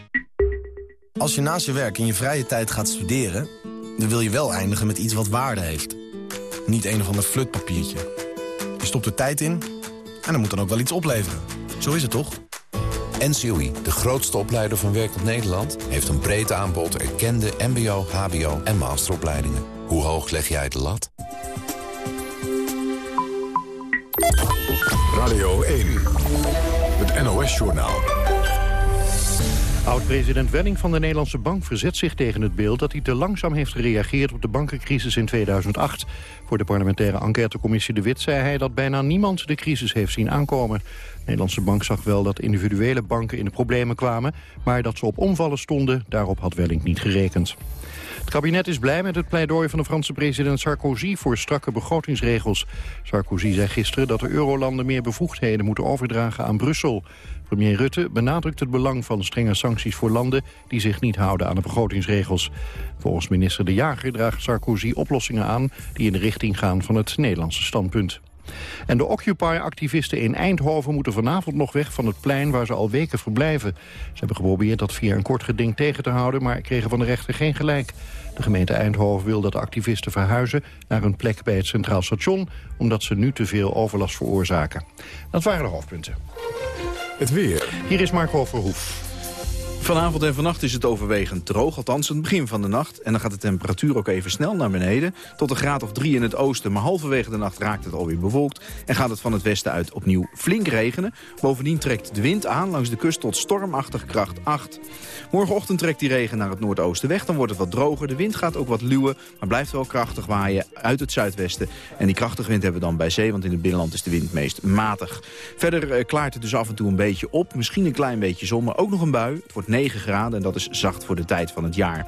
Als je naast je werk in je vrije tijd gaat studeren... dan wil je wel eindigen met iets wat waarde heeft. Niet een of ander flutpapiertje. Je stopt er tijd in en er moet dan ook wel iets opleveren. Zo is het toch? NCOI, de grootste opleider van werkend Nederland... heeft een breed aanbod erkende mbo, hbo en masteropleidingen. Hoe hoog leg jij de lat? Radio 1, het NOS-journaal. Oud-president Welling van de Nederlandse Bank verzet zich tegen het beeld... dat hij te langzaam heeft gereageerd op de bankencrisis in 2008. Voor de parlementaire enquêtecommissie De Wit zei hij... dat bijna niemand de crisis heeft zien aankomen. De Nederlandse Bank zag wel dat individuele banken in de problemen kwamen... maar dat ze op omvallen stonden, daarop had Welling niet gerekend. Het kabinet is blij met het pleidooi van de Franse president Sarkozy voor strakke begrotingsregels. Sarkozy zei gisteren dat de eurolanden meer bevoegdheden moeten overdragen aan Brussel. Premier Rutte benadrukt het belang van strenge sancties voor landen die zich niet houden aan de begrotingsregels. Volgens minister De Jager draagt Sarkozy oplossingen aan die in de richting gaan van het Nederlandse standpunt. En de Occupy-activisten in Eindhoven moeten vanavond nog weg van het plein waar ze al weken verblijven. Ze hebben geprobeerd dat via een kort geding tegen te houden, maar kregen van de rechter geen gelijk. De gemeente Eindhoven wil dat de activisten verhuizen naar een plek bij het Centraal Station, omdat ze nu te veel overlast veroorzaken. Dat waren de hoofdpunten. Het weer. Hier is Marco Verhoef. Vanavond en vannacht is het overwegend droog, althans het begin van de nacht. En dan gaat de temperatuur ook even snel naar beneden. Tot een graad of drie in het oosten, maar halverwege de nacht raakt het alweer bewolkt. En gaat het van het westen uit opnieuw flink regenen. Bovendien trekt de wind aan langs de kust tot stormachtig kracht 8. Morgenochtend trekt die regen naar het noordoosten weg. Dan wordt het wat droger. De wind gaat ook wat luwen, maar blijft wel krachtig waaien uit het zuidwesten. En die krachtige wind hebben we dan bij zee, want in het binnenland is de wind meest matig. Verder eh, klaart het dus af en toe een beetje op. Misschien een klein beetje zon, maar ook nog een bui. Het wordt 9 graden en dat is zacht voor de tijd van het jaar.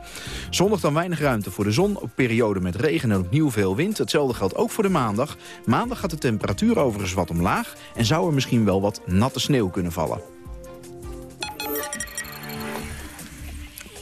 Zondag dan weinig ruimte voor de zon, op periode met regen en opnieuw veel wind. Hetzelfde geldt ook voor de maandag. Maandag gaat de temperatuur overigens wat omlaag en zou er misschien wel wat natte sneeuw kunnen vallen.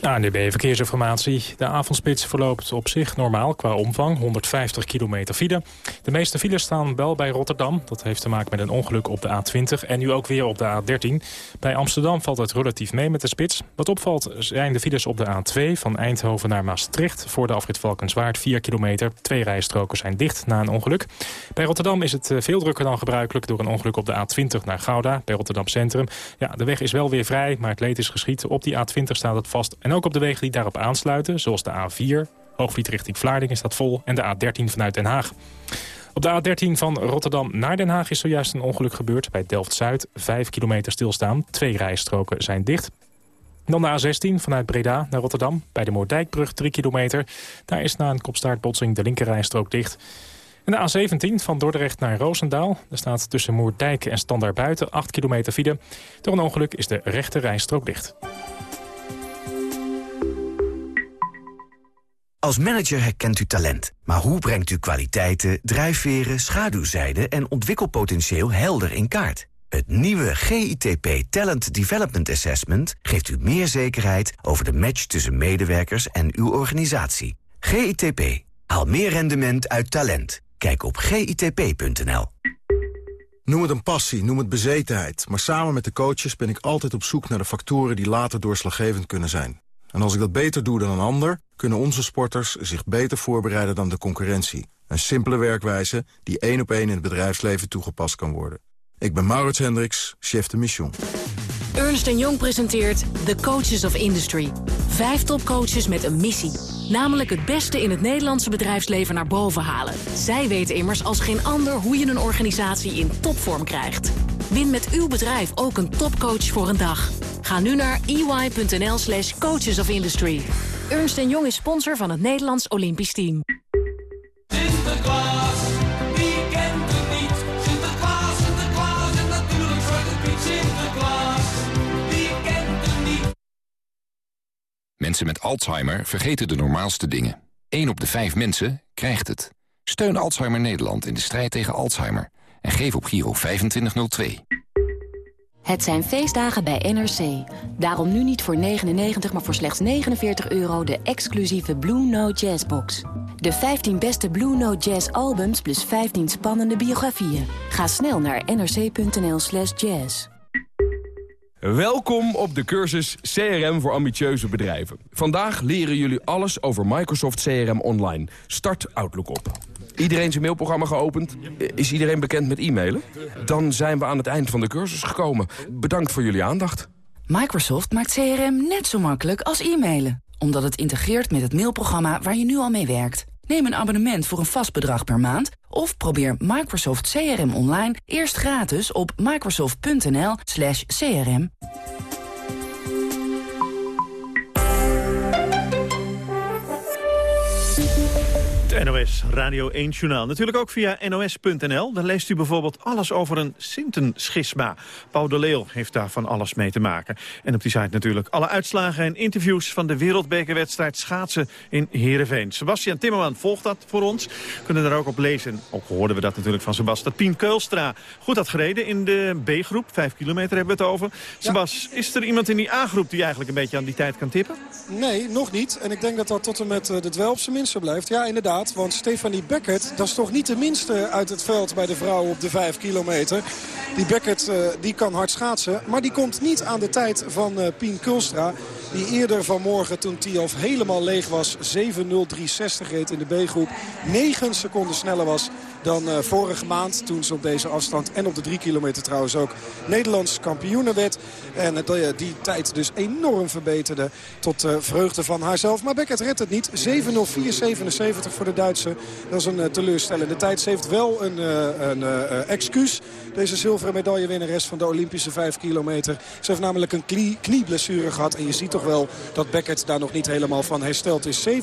ANDB Verkeersinformatie. De avondspits verloopt op zich normaal qua omvang, 150 kilometer file. De meeste files staan wel bij Rotterdam. Dat heeft te maken met een ongeluk op de A20 en nu ook weer op de A13. Bij Amsterdam valt het relatief mee met de spits. Wat opvalt zijn de files op de A2 van Eindhoven naar Maastricht... voor de afrit Valkenswaard, 4 kilometer. Twee rijstroken zijn dicht na een ongeluk. Bij Rotterdam is het eh, veel drukker dan gebruikelijk... door een ongeluk op de A20 naar Gouda, bij Rotterdam Centrum. Ja, de weg is wel weer vrij, maar het leed is geschiet. Op die A20 staat het vast en ook op de wegen die daarop aansluiten, zoals de A4... Hoogvliet richting Vlaardingen staat vol en de A13 vanuit Den Haag. Op de A13 van Rotterdam naar Den Haag is zojuist een ongeluk gebeurd. Bij Delft-Zuid, 5 kilometer stilstaan. Twee rijstroken zijn dicht. Dan de A16 vanuit Breda naar Rotterdam. Bij de Moordijkbrug 3 kilometer. Daar is na een kopstaartbotsing de linkerrijstrook dicht. En de A17 van Dordrecht naar Roosendaal. Er staat tussen Moerdijk en Standaard buiten 8 kilometer file. Door een ongeluk is de rechter rijstrook dicht. Als manager herkent u talent. Maar hoe brengt u kwaliteiten, drijfveren, schaduwzijden en ontwikkelpotentieel helder in kaart? Het nieuwe GITP Talent Development Assessment geeft u meer zekerheid over de match tussen medewerkers en uw organisatie. GITP. Haal meer rendement uit talent. Kijk op gitp.nl. Noem het een passie, noem het bezetenheid. Maar samen met de coaches ben ik altijd op zoek naar de factoren die later doorslaggevend kunnen zijn. En als ik dat beter doe dan een ander, kunnen onze sporters zich beter voorbereiden dan de concurrentie. Een simpele werkwijze die één op één in het bedrijfsleven toegepast kan worden. Ik ben Maurits Hendricks, chef de mission. Ernst Jong presenteert The Coaches of Industry. Vijf topcoaches met een missie. Namelijk het beste in het Nederlandse bedrijfsleven naar boven halen. Zij weten immers als geen ander hoe je een organisatie in topvorm krijgt. Win met uw bedrijf ook een topcoach voor een dag. Ga nu naar ey.nl slash coaches of industry. Ernst Jong is sponsor van het Nederlands Olympisch Team. Sinterklaas, wie kent het niet? Sinterklaas, Sinterklaas en natuurlijk Zwarte Piet Sinterklaas. Wie kent het niet? Mensen met Alzheimer vergeten de normaalste dingen. 1 op de 5 mensen krijgt het. Steun Alzheimer Nederland in de strijd tegen Alzheimer. En geef op Giro 2502. Het zijn feestdagen bij NRC. Daarom nu niet voor 99, maar voor slechts 49 euro de exclusieve Blue Note Jazz box. De 15 beste Blue Note Jazz albums plus 15 spannende biografieën. Ga snel naar nrc.nl slash jazz. Welkom op de cursus CRM voor ambitieuze bedrijven. Vandaag leren jullie alles over Microsoft CRM Online. Start Outlook op. Iedereen zijn mailprogramma geopend? Is iedereen bekend met e-mailen? Dan zijn we aan het eind van de cursus gekomen. Bedankt voor jullie aandacht. Microsoft maakt CRM net zo makkelijk als e-mailen. Omdat het integreert met het mailprogramma waar je nu al mee werkt. Neem een abonnement voor een vast bedrag per maand... of probeer Microsoft CRM online eerst gratis op microsoft.nl crm. NOS Radio 1 Journaal. Natuurlijk ook via nos.nl. Daar leest u bijvoorbeeld alles over een Sinten-schisma. Paul de Leeuw heeft daar van alles mee te maken. En op die site natuurlijk alle uitslagen en interviews... van de wereldbekerwedstrijd schaatsen in Heerenveen. Sebastian Timmerman volgt dat voor ons. Kunnen daar ook op lezen. Ook hoorden we dat natuurlijk van Sebastian. Pien Keulstra goed had gereden in de B-groep. Vijf kilometer hebben we het over. Sebas, is er iemand in die A-groep die eigenlijk een beetje aan die tijd kan tippen? Nee, nog niet. En ik denk dat dat tot en met eh, de dwel op zijn minste blijft. Ja, inderdaad. Want Stefanie Beckert, dat is toch niet de minste uit het veld bij de vrouwen op de 5 kilometer. Die Beckert uh, die kan hard schaatsen. Maar die komt niet aan de tijd van uh, Pien Kulstra. Die eerder vanmorgen toen Tiof helemaal leeg was 7.03.60 reed in de B-groep. 9 seconden sneller was dan uh, vorige maand. Toen ze op deze afstand en op de 3 kilometer trouwens ook Nederlands kampioene werd. En uh, die tijd dus enorm verbeterde tot uh, vreugde van haarzelf. Maar Beckett redt het niet. 7.04.77 voor de Duitse. Dat is een teleurstellende tijd. Ze heeft wel een, een excuus. Deze zilveren medaillewinnares van de Olympische 5 kilometer. Ze heeft namelijk een knie, knieblessure gehad. En je ziet toch wel dat Beckett daar nog niet helemaal van hersteld is. 7.04.77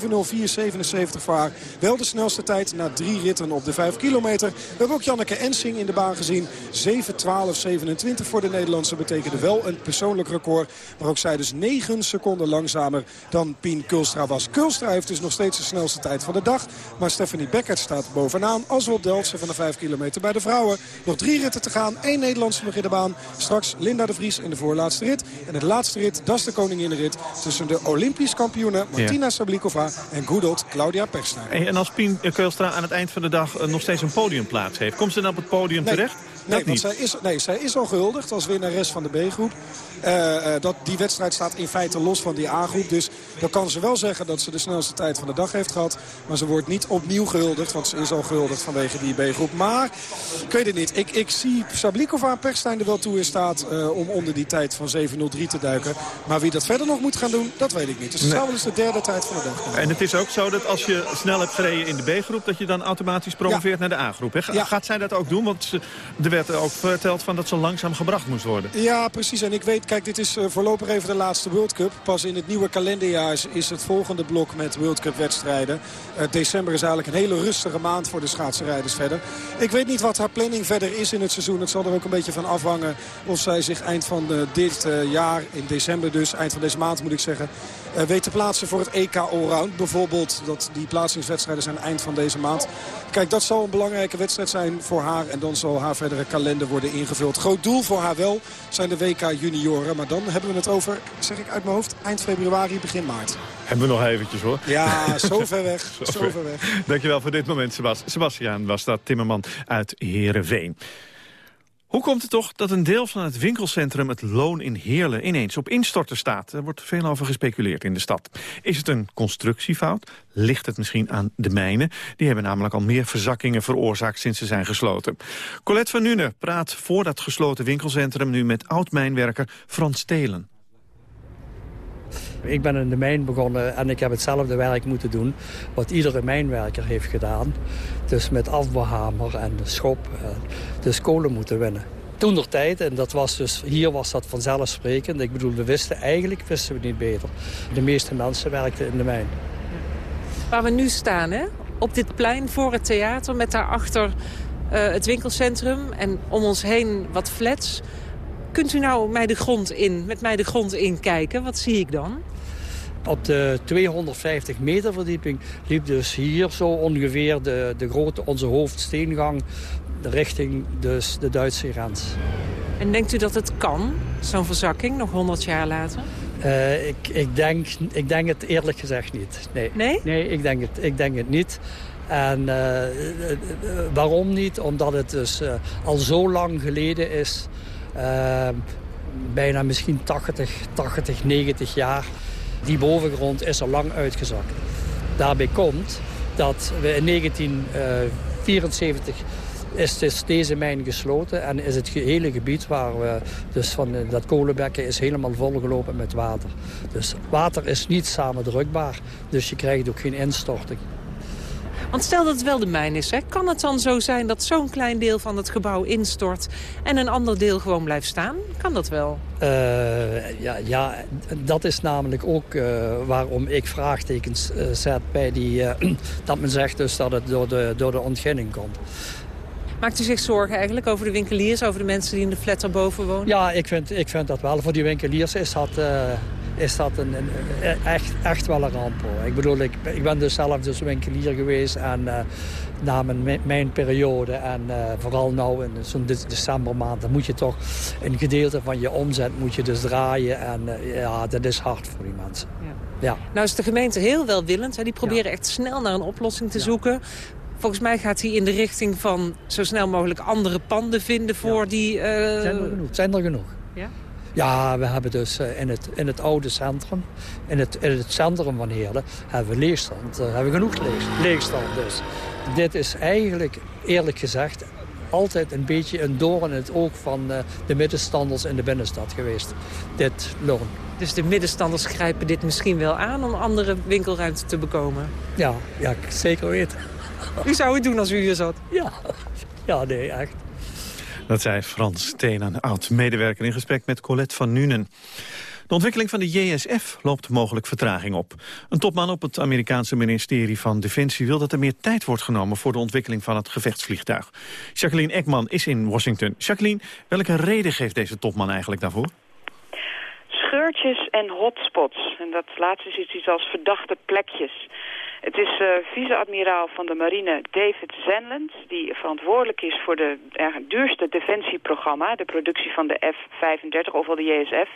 voor haar. Wel de snelste tijd na drie ritten op de 5 kilometer kilometer. We hebben ook Janneke Ensing in de baan gezien. 7.12.27 voor de Nederlandse betekende wel een persoonlijk record. Maar ook zij dus 9 seconden langzamer dan Pien Kulstra was. Kulstra heeft dus nog steeds de snelste tijd van de dag. Maar Stephanie Beckert staat bovenaan. Oswald Deltsen van de 5 kilometer bij de vrouwen. Nog drie ritten te gaan. Eén Nederlandse nog in de baan. Straks Linda de Vries in de voorlaatste rit. En het laatste rit, dat is de koninginrit tussen de Olympisch kampioene Martina Sablikova en Goedelt Claudia Persner. En als Pien Keulstra aan het eind van de dag eh, nog steeds een podiumplaats heeft... komt ze dan op het podium Nee. terecht? Nee, want zij is, nee, zij is al gehuldigd als winnares van de B-groep. Eh, eh, dat, die wedstrijd staat in feite los van die A-groep. Dus dan kan ze wel zeggen dat ze de snelste tijd van de dag heeft gehad. Maar ze wordt niet opnieuw gehuldigd, want ze is al gehuldigd vanwege die B-groep. Maar, ik weet het niet. Ik, ik zie Sablikova en Perstijn er wel toe in staat eh, om onder die tijd van 7.03 te duiken. Maar wie dat verder nog moet gaan doen, dat weet ik niet. Dus het Nee. zou wel eens de derde tijd van de dag En het is ook zo dat als je snel hebt gereden in de B-groep... dat je dan automatisch promoveert naar de A-groep. hè? Ga- Ja. Gaat zij dat ook doen? Want ze- er werd ook verteld van dat ze langzaam gebracht moest worden. Ja, precies. En ik weet, kijk, dit is eh, voorlopig even de laatste World Cup. Pas in het nieuwe kalenderjaar is, het volgende blok met World Cup wedstrijden. Eh, december is eigenlijk een hele rustige maand voor de schaatsenrijders verder. Ik weet niet wat haar planning verder is in het seizoen. Het zal er ook een beetje van afhangen of zij zich eind van eh, dit jaar, in december dus, eind van deze maand moet ik zeggen, weet te plaatsen voor het EK Allround. Bijvoorbeeld, dat die plaatsingswedstrijden zijn eind van deze maand. Kijk, dat zal een belangrijke wedstrijd zijn voor haar. En dan zal haar verdere kalender worden ingevuld. Groot doel voor haar wel zijn de WK junioren. Maar dan hebben we het over, zeg ik uit mijn hoofd, eind februari, begin maart. Hebben we nog eventjes hoor. Ja, [laughs] zo ver weg. zo ver weg. Dankjewel voor dit moment, Sebas. Sebastiaan was dat, Timmerman uit Heerenveen. Hoe komt het toch dat een deel van het winkelcentrum het loon in Heerlen ineens op instorten staat? Er wordt veel over gespeculeerd in de stad. Is het een constructiefout? Ligt het misschien aan de mijnen? Die hebben namelijk al meer verzakkingen veroorzaakt sinds ze zijn gesloten. Colette van Nune praat voor dat gesloten winkelcentrum nu met oud-mijnwerker Frans Telen. Ik ben in de mijn begonnen en ik heb hetzelfde werk moeten doen wat iedere mijnwerker heeft gedaan. Dus met afbehamer en schop, eh, dus kolen moeten winnen. Toen nog tijd, en dat was dus, hier was dat vanzelfsprekend. Ik bedoel, we wisten eigenlijk, wisten we niet beter. De meeste mensen werkten in de mijn. Waar we nu staan, hè? op dit plein voor het theater... met daarachter eh het winkelcentrum en om ons heen wat flats. Kunt u nou mij de grond in, met mij de grond inkijken? Wat zie ik dan? Op de 250 meter verdieping liep dus hier zo ongeveer de, de grote, onze hoofdsteengang richting dus de Duitse grens. En denkt u dat het kan, zo'n verzakking, nog 100 jaar later? Eh, ik, ik, denk, ik denk het eerlijk gezegd niet. Nee, nee? nee ik, denk het, ik denk het niet. En eh, eh, waarom niet? Omdat het dus al zo lang geleden is. Eh, bijna misschien 80, 80, 90 jaar. Die bovengrond is al lang uitgezakt. Daarbij komt dat we in 1974 is dus deze mijn gesloten en is het hele gebied waar we dus van eh, dat kolenbekken is helemaal volgelopen met water. Dus water is niet samendrukbaar, dus je krijgt ook geen instorting. Want stel dat het wel de mijn is, hè? kan het dan zo zijn dat zo'n klein deel van het gebouw instort... en een ander deel gewoon blijft staan? Kan dat wel? Eh, ja, ja, dat is namelijk ook eh, waarom ik vraagtekens eh, zet bij die... [clears throat] dat men zegt dus dat het door de, door de ontginning komt. Maakt u zich zorgen eigenlijk over de winkeliers, over de mensen die in de flat erboven wonen? Ja, ik vind, ik vind dat wel. Voor die winkeliers is dat, is dat een, een- echt, echt wel een ramp. Hoor. Ik bedoel, ik, ik ben dus zelf dus winkelier geweest en eh, na mijn, mijn periode en eh, vooral nou in zo'n de- decembermaand, dan moet je toch een gedeelte van je omzet moet je dus draaien en eh, ja, dat is hard voor die mensen. Ja. Nou is de gemeente heel welwillend. Hè? Die proberen echt snel naar een oplossing te zoeken. Volgens mij gaat hij in de richting van zo snel mogelijk andere panden vinden voor die... Zijn er genoeg? Zijn er genoeg? Ja? Ja, we hebben dus eh, in het, in het oude centrum, in het, in het centrum van Heerlen, hebben we leegstand. eh, hebben we genoeg leeg, leegstand dus. Dit is eigenlijk, eerlijk gezegd, altijd een beetje een doorn in het oog van eh, de middenstanders in de binnenstad geweest. Dit loon. Dus de middenstanders grijpen dit misschien wel aan om andere winkelruimte te bekomen? Ja, ja, zeker weten. U zou het doen als u hier zat? Ja, ja nee, echt. Dat zei Frans Tenen, oud-medewerker in gesprek met Colette van Nuenen. De ontwikkeling van de JSF loopt mogelijk vertraging op. Een topman op het Amerikaanse ministerie van Defensie wil dat er meer tijd wordt genomen voor de ontwikkeling van het gevechtsvliegtuig. Jacqueline Ekman is in Washington. Jacqueline, welke reden geeft deze topman eigenlijk daarvoor? Scheurtjes en hotspots. En dat laatste is iets als verdachte plekjes. Het is uh, vice-admiraal van de marine David Zenland... die verantwoordelijk is voor de duurste defensieprogramma... de productie van de F-35, ofwel de JSF.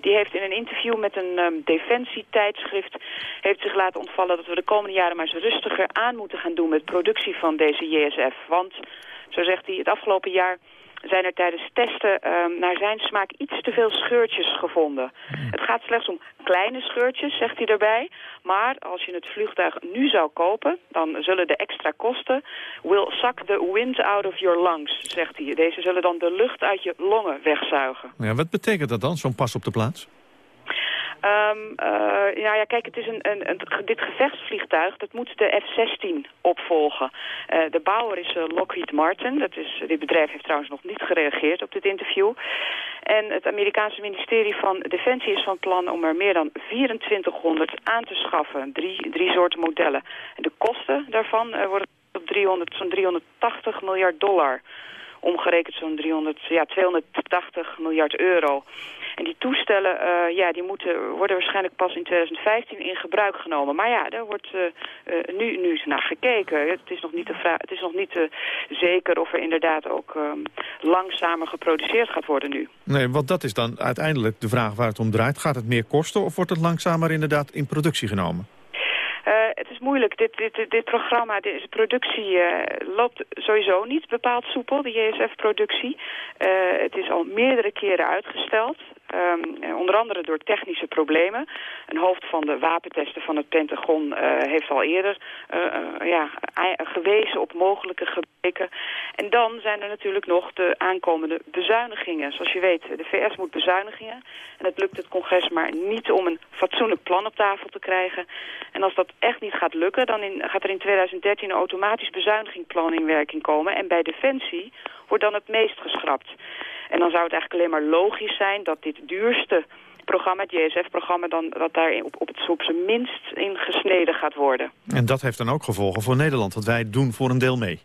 Die heeft in een interview met een um, defensietijdschrift... heeft zich laten ontvallen dat we de komende jaren maar eens rustiger aan moeten gaan doen... met productie van deze JSF. Want, zo zegt hij, het afgelopen jaar zijn er tijdens testen uh, naar zijn smaak iets te veel scheurtjes gevonden. Het gaat slechts om kleine scheurtjes, zegt hij erbij. Maar als je het vliegtuig nu zou kopen, dan zullen de extra kosten... will suck the wind out of your lungs, zegt hij. Deze zullen dan de lucht uit je longen wegzuigen. Ja, wat betekent dat dan, zo'n pas op de plaats? Um, uh, nou ja, kijk, het is een, een, een, dit gevechtsvliegtuig, dat moet de F-16 opvolgen. Uh, de bouwer is uh, Lockheed Martin. Dat is, dit bedrijf heeft trouwens nog niet gereageerd op dit interview. En het Amerikaanse ministerie van Defensie is van plan om er meer dan 2400 aan te schaffen. Drie, drie soorten modellen. En de kosten daarvan worden op 300, zo'n 380 miljard dollar omgerekend zo'n 300, ja, 280 miljard euro. En die toestellen uh, ja, die moeten, worden waarschijnlijk pas in 2015 in gebruik genomen. Maar ja, daar wordt uh, nu, nu naar gekeken. Het is nog niet, de het is nog niet zeker of er inderdaad ook um, langzamer geproduceerd gaat worden nu. Nee, want dat is dan uiteindelijk de vraag waar het om draait. Gaat het meer kosten of wordt het langzamer inderdaad in productie genomen? Het is moeilijk. Dit, dit, dit programma, deze productie uh, loopt sowieso niet bepaald soepel, de JSF-productie. Uh, het is al meerdere keren uitgesteld. Um, onder andere door technische problemen. Een hoofd van de wapentesten van het Pentagon uh, heeft al eerder uh, ja, gewezen op mogelijke gebreken. En dan zijn er natuurlijk nog de aankomende bezuinigingen. Zoals je weet, de VS moet bezuinigingen. En het lukt het congres maar niet om een fatsoenlijk plan op tafel te krijgen. En als dat echt niet gaat lukken, dan gaat er in 2013 een automatisch bezuinigingplan in werking komen. En bij Defensie wordt dan het meest geschrapt. En dan zou het eigenlijk alleen maar logisch zijn dat dit duurste programma, het JSF-programma, dan dat daar op, op, het, op zijn minst in gesneden gaat worden. En dat heeft dan ook gevolgen voor Nederland, want wij doen voor een deel mee.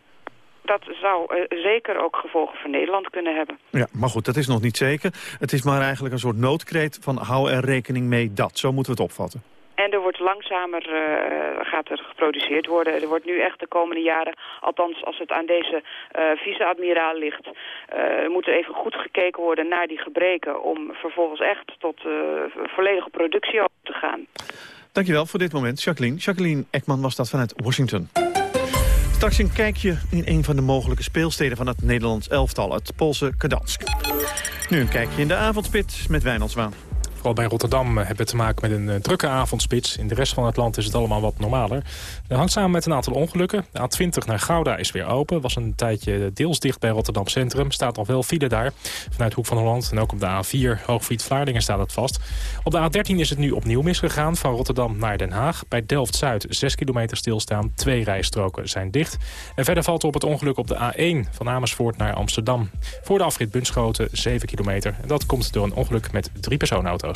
Dat zou uh, zeker ook gevolgen voor Nederland kunnen hebben. Ja, maar goed, dat is nog niet zeker. Het is maar eigenlijk een soort noodkreet van hou er rekening mee dat. Zo moeten we het opvatten. En er wordt langzamer uh, gaat er geproduceerd worden. Er wordt nu echt de komende jaren, althans als het aan deze uh, vice-admiraal ligt... Uh, moet er even goed gekeken worden naar die gebreken... om vervolgens echt tot volledige productie over te gaan. Dankjewel voor dit moment, Jacqueline. Jacqueline Ekman was dat vanuit Washington. Straks een kijkje in een van de mogelijke speelsteden van het Nederlands elftal, het Poolse Gdansk. Nu een kijkje in de avondspit met Wijnaldswaan. Vooral bij Rotterdam hebben we te maken met een uh, drukke avondspits. In de rest van het land is het allemaal wat normaler. Dat hangt samen met een aantal ongelukken. De A20 naar Gouda is weer open. Was een tijdje deels dicht bij Rotterdam Centrum. Staat nog wel file daar. Vanuit Hoek van Holland en ook op de A4 Hoogvliet-Vlaardingen staat het vast. Op de A13 is het nu opnieuw misgegaan. Van Rotterdam naar Den Haag. Bij Delft-Zuid 6 kilometer stilstaan. Twee rijstroken zijn dicht. En verder valt op het ongeluk op de A1 van Amersfoort naar Amsterdam. Voor de afrit Bunschoten 7 kilometer. En dat komt door een ongeluk met drie personenauto's.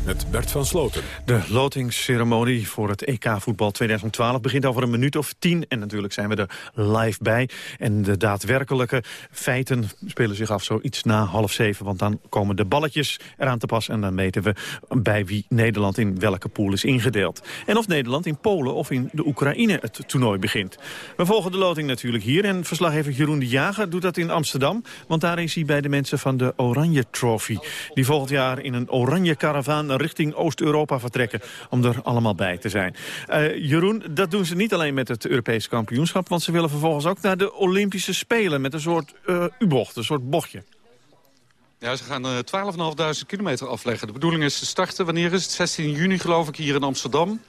met Bert van Sloten. De lotingsceremonie voor het EK-voetbal 2012 begint over een minuut of tien. En natuurlijk zijn we er live bij. En de daadwerkelijke feiten spelen zich af zoiets na half zeven. Want dan komen de balletjes eraan te pas. En dan weten we bij wie Nederland in welke pool is ingedeeld. En of Nederland in Polen of in de Oekraïne het toernooi begint. We volgen de loting natuurlijk hier. En verslaggever Jeroen de Jager doet dat in Amsterdam. Want daar is hij bij de mensen van de Oranje Trophy. Die volgend jaar in een oranje karavaan richting Oost-Europa vertrekken... om er allemaal bij te zijn. Uh, Jeroen, dat doen ze niet alleen met het Europese kampioenschap... want ze willen vervolgens ook naar de Olympische Spelen... met een soort uh, U-bocht, een soort bochtje. Ja, ze gaan uh, 12.500 kilometer afleggen. De bedoeling is te starten, wanneer is het? 16 juni geloof ik, hier in Amsterdam.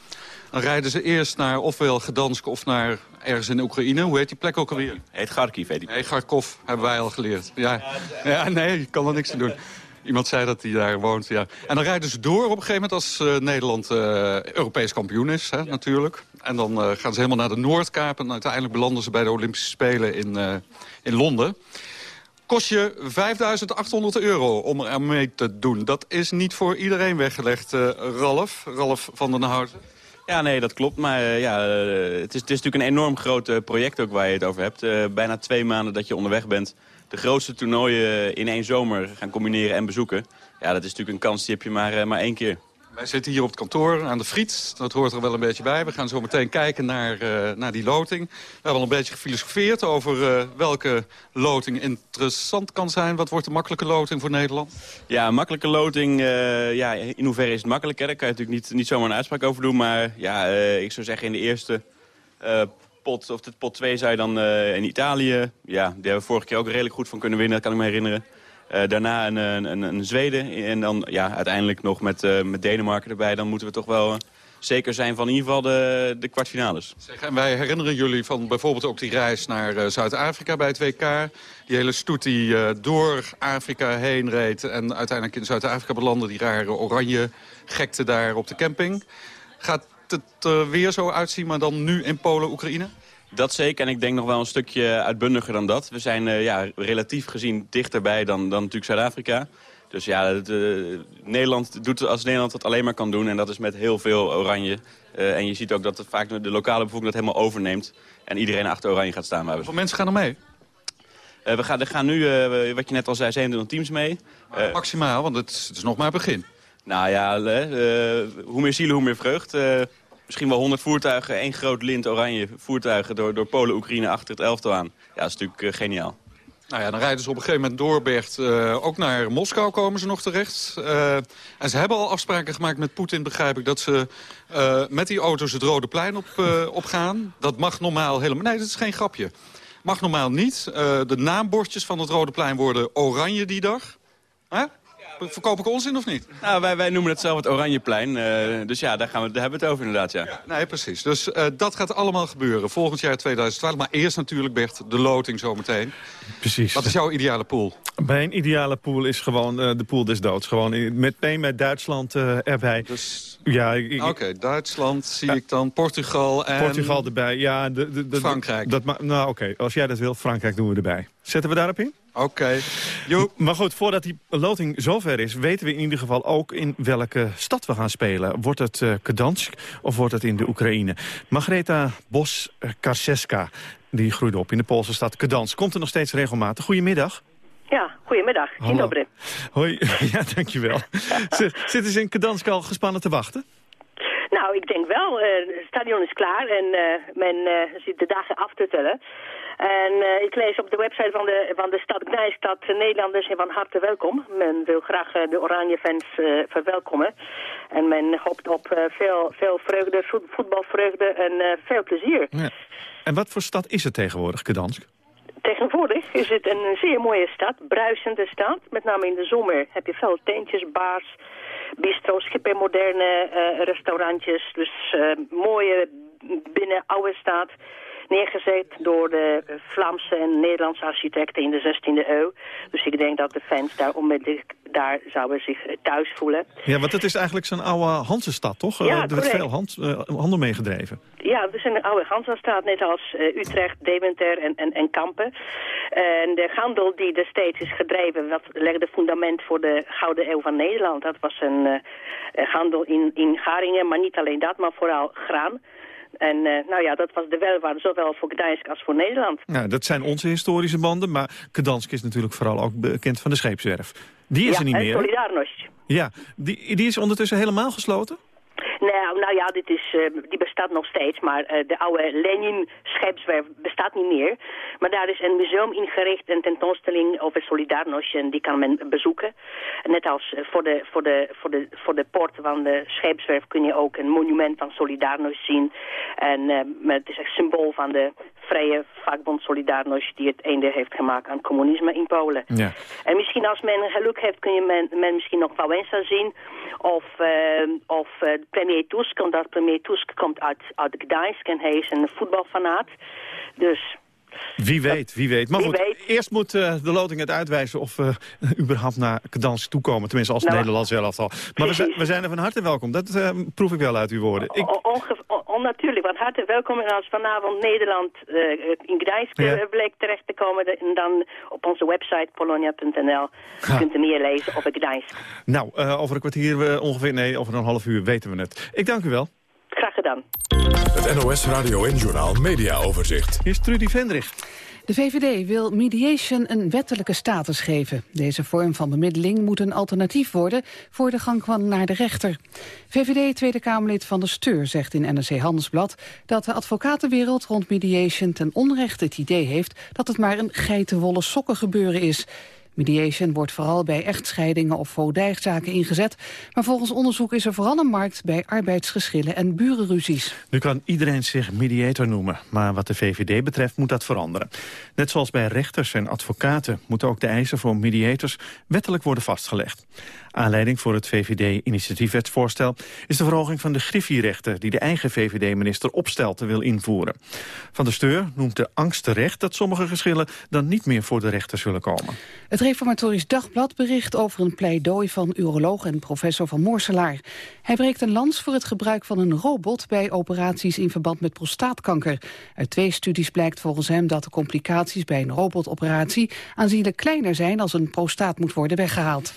Dan rijden ze eerst naar ofwel Gdansk of naar ergens in Oekraïne. Hoe heet die plek ook alweer? Heet Kharkiv, heet die Nee, Kharkov, hebben wij al geleerd. Ja, ja nee, je kan er niks aan doen. Iemand zei dat hij daar woont, ja. En dan rijden ze door op een gegeven moment als uh, Nederland uh, Europees kampioen is, hè, natuurlijk. En dan uh, gaan ze helemaal naar de Noordkaap en uiteindelijk belanden ze bij de Olympische Spelen in, in Londen Kost je 5800 euro om er aan mee te doen. Dat is niet voor iedereen weggelegd, uh, Ralf. Ralf van den Houten. Ja, nee, dat klopt. Maar uh, ja, uh, het, is, het is natuurlijk een enorm groot project ook waar je het over hebt. bijna twee maanden dat je onderweg bent. De grootste toernooien in één zomer gaan combineren en bezoeken. Ja, dat is natuurlijk een kans die heb je maar, maar één keer. Wij zitten hier op het kantoor aan de Friet. Dat hoort er wel een beetje bij. We gaan zo meteen kijken naar, uh, naar die loting. We hebben al een beetje gefilosofeerd over uh, welke loting interessant kan zijn. Wat wordt de makkelijke loting voor Nederland? Ja, makkelijke loting. Uh, ja, in hoeverre is het makkelijk? Hè? Daar kan je natuurlijk niet, niet zomaar een uitspraak over doen. Maar ja, ik zou zeggen in de eerste pot, of de pot 2 zou je dan in Italië. Ja, die hebben we vorige keer ook redelijk goed van kunnen winnen. Dat kan ik me herinneren. Uh, daarna een, een, een, Zweden en dan ja, uiteindelijk nog met, met Denemarken erbij. Dan moeten we toch wel zeker zijn van in ieder geval de, de kwartfinales. Zeg, en wij herinneren jullie van bijvoorbeeld ook die reis naar Zuid-Afrika bij het WK. Die hele stoet die door Afrika heen reed en uiteindelijk in Zuid-Afrika belandde. Die rare oranje gekte daar op de camping. Gaat het er weer zo uitzien, maar dan nu in Polen-Oekraïne? Dat zeker, en ik denk nog wel een stukje uitbundiger dan dat. We zijn uh, ja, relatief gezien dichterbij dan, dan natuurlijk Zuid-Afrika. Dus ja, het, uh, Nederland doet als Nederland dat alleen maar kan doen. En dat is met heel veel oranje. Uh, en je ziet ook dat het vaak de lokale bevolking dat helemaal overneemt. En iedereen achter oranje gaat staan. Hoeveel mensen gaan er mee? we gaan, er gaan nu, wat je net al zei, 27 teams mee. maximaal, want het is, het is, nog maar begin. Nou ja, hoe meer zielen, hoe meer vreugd misschien wel 100 voertuigen, één groot lint oranje voertuigen door, door Polen, Oekraïne achter het elftal aan. Ja, dat is natuurlijk uh, geniaal. Nou ja, dan rijden ze op een gegeven moment door, Bert. Uh, ook naar Moskou komen ze nog terecht. Uh, en ze hebben al afspraken gemaakt met Poetin, begrijp ik... dat ze met die auto's het Rode Plein op, op gaan. Dat mag normaal helemaal... Nee, dat is geen grapje. Mag normaal niet. de naambordjes van het Rode Plein worden oranje die dag. Huh? Verkoop ik onzin of niet? Nou, wij, wij noemen het zelf het Oranjeplein. Uh, dus ja, daar, gaan we, daar hebben we het over inderdaad, ja. ja nee, precies. Dus uh, dat gaat allemaal gebeuren volgend jaar 2012. Maar eerst natuurlijk, Bert, de loting zometeen. Precies. Wat is jouw ideale pool? Mijn ideale pool is gewoon uh, de pool des doods. Gewoon meteen met Duitsland erbij. Dus... Ja, Oké, okay, Duitsland zie ik dan, Portugal en... Portugal erbij, ja. De, de, de, Frankrijk. Dat, nou oké, okay. als jij dat wil, Frankrijk doen we erbij. Zetten we daarop in? Oké. Okay. Maar goed, voordat die loting zover is... weten we in ieder geval ook in welke stad we gaan spelen. Wordt het uh, Gdansk of wordt het in de Oekraïne? Margreta Bos-Karseska, die groeide op in de Poolse stad Gdansk. Komt er nog steeds regelmatig. Goedemiddag. Ja, goedemiddag. Dobry. Hoi, [laughs] ja, dankjewel. [laughs] Zitten ze in Gdansk al gespannen te wachten? Nou, ik denk wel. Uh, het stadion is klaar en uh, men uh, zit de dagen af te tellen. En uh, ik lees op de website van de, van de stad dat Nederlanders zijn van harte welkom. Men wil graag uh, de oranje fans uh, verwelkomen. En men hoopt op veel, veel vreugde, voetbalvreugde en veel plezier. Ja. En wat voor stad is het tegenwoordig, Gdansk? Tegenwoordig is het een zeer mooie stad, bruisende stad. Met name in de zomer heb je veel tentjes, bars, bistro's, hippe moderne restaurantjes. Dus mooie binnen oude stad neergezet door de Vlaamse en Nederlandse architecten in de 16e eeuw. Dus ik denk dat de fans daar onmiddellijk daar zouden zich thuis voelen. Ja, want het is eigenlijk zo'n oude Hansestad, toch? Ja, eh, er wordt veel hand, uh, handel meegedreven. Ja, het is een oude Hansestad, net als uh, Utrecht, Deventer en, en, en Kampen. En de handel die destijds is gedreven, dat legde fundament voor de Gouden Eeuw van Nederland. Dat was een handel in, in garingen, maar niet alleen dat, maar vooral graan. En uh, nou ja, dat was de welwaarde zowel voor Gdańsk als voor Nederland. Nou, dat zijn onze historische banden, maar Gdansk is natuurlijk vooral ook bekend van de scheepswerf. Die is ja, er niet en meer. Solidarność. Ja, die, die is ondertussen helemaal gesloten? Nou, nou ja, dit is, uh, die bestaat nog steeds, maar uh, de oude Lenin-scheepswerf bestaat niet meer. Maar daar is een museum ingericht, een tentoonstelling over Solidarność en die kan men bezoeken. Net als uh, voor, de, voor, de, voor, de, voor de poort van de scheepswerf kun je ook een monument van Solidarność zien. En het is een symbool van de vrije vakbond Solidarność die het einde heeft gemaakt aan communisme in Polen. Ja. En misschien als men geluk heeft kun je men, men misschien nog Wałęsa zien of, of premier Tusk, omdat premier Tusk komt uit, uit Gdańsk en hij is een voetbalfanaat. Dus... Wie weet, wie weet. Maar wie goed, weet. eerst moet uh, de loting het uitwijzen of we uh, überhaupt naar Gdansk toekomen. Tenminste, als nou, Nederland zelf al. Maar we, we, zijn er van harte welkom. Dat uh, proef ik wel uit uw woorden. Ik... Onge onnatuurlijk. Want hartelijk welkom en als vanavond Nederland eh, in Gdańsk Ja. eh, bleek terecht te komen... en dan op onze website polonia.nl kunt u meer lezen over Gdańsk. Nou, eh, over een kwartier eh, ongeveer, nee, over een half uur weten we het. Ik dank u wel. Graag gedaan. Het NOS Radio en Journaal Media Overzicht. Hier is Trudy Vendrich. De VVD wil mediation een wettelijke status geven. Deze vorm van bemiddeling moet een alternatief worden voor de gang van naar de rechter. VVD Tweede Kamerlid Van der Steur zegt in NRC Handelsblad dat de advocatenwereld rond mediation ten onrechte het idee heeft dat het maar een geitenwolle sokken gebeuren is. Mediation wordt vooral bij echtscheidingen of voogdijzaken ingezet. Maar volgens onderzoek is er vooral een markt bij arbeidsgeschillen en burenruzies. Nu kan iedereen zich mediator noemen, maar wat de VVD betreft moet dat veranderen. Net zoals bij rechters en advocaten moeten ook de eisen voor mediators wettelijk worden vastgelegd. Aanleiding voor het VVD-initiatiefwetsvoorstel is de verhoging van de griffierechten die de eigen VVD-minister Opstelten wil invoeren. Van der Steur noemt de angst terecht dat sommige geschillen dan niet meer voor de rechter zullen komen. Het Reformatorisch Dagblad bericht over een pleidooi van uroloog en professor van Moorselaar. Hij breekt een lans voor het gebruik van een robot bij operaties in verband met prostaatkanker. Uit twee studies blijkt volgens hem dat de complicaties bij een robotoperatie aanzienlijk kleiner zijn als een prostaat moet worden weggehaald.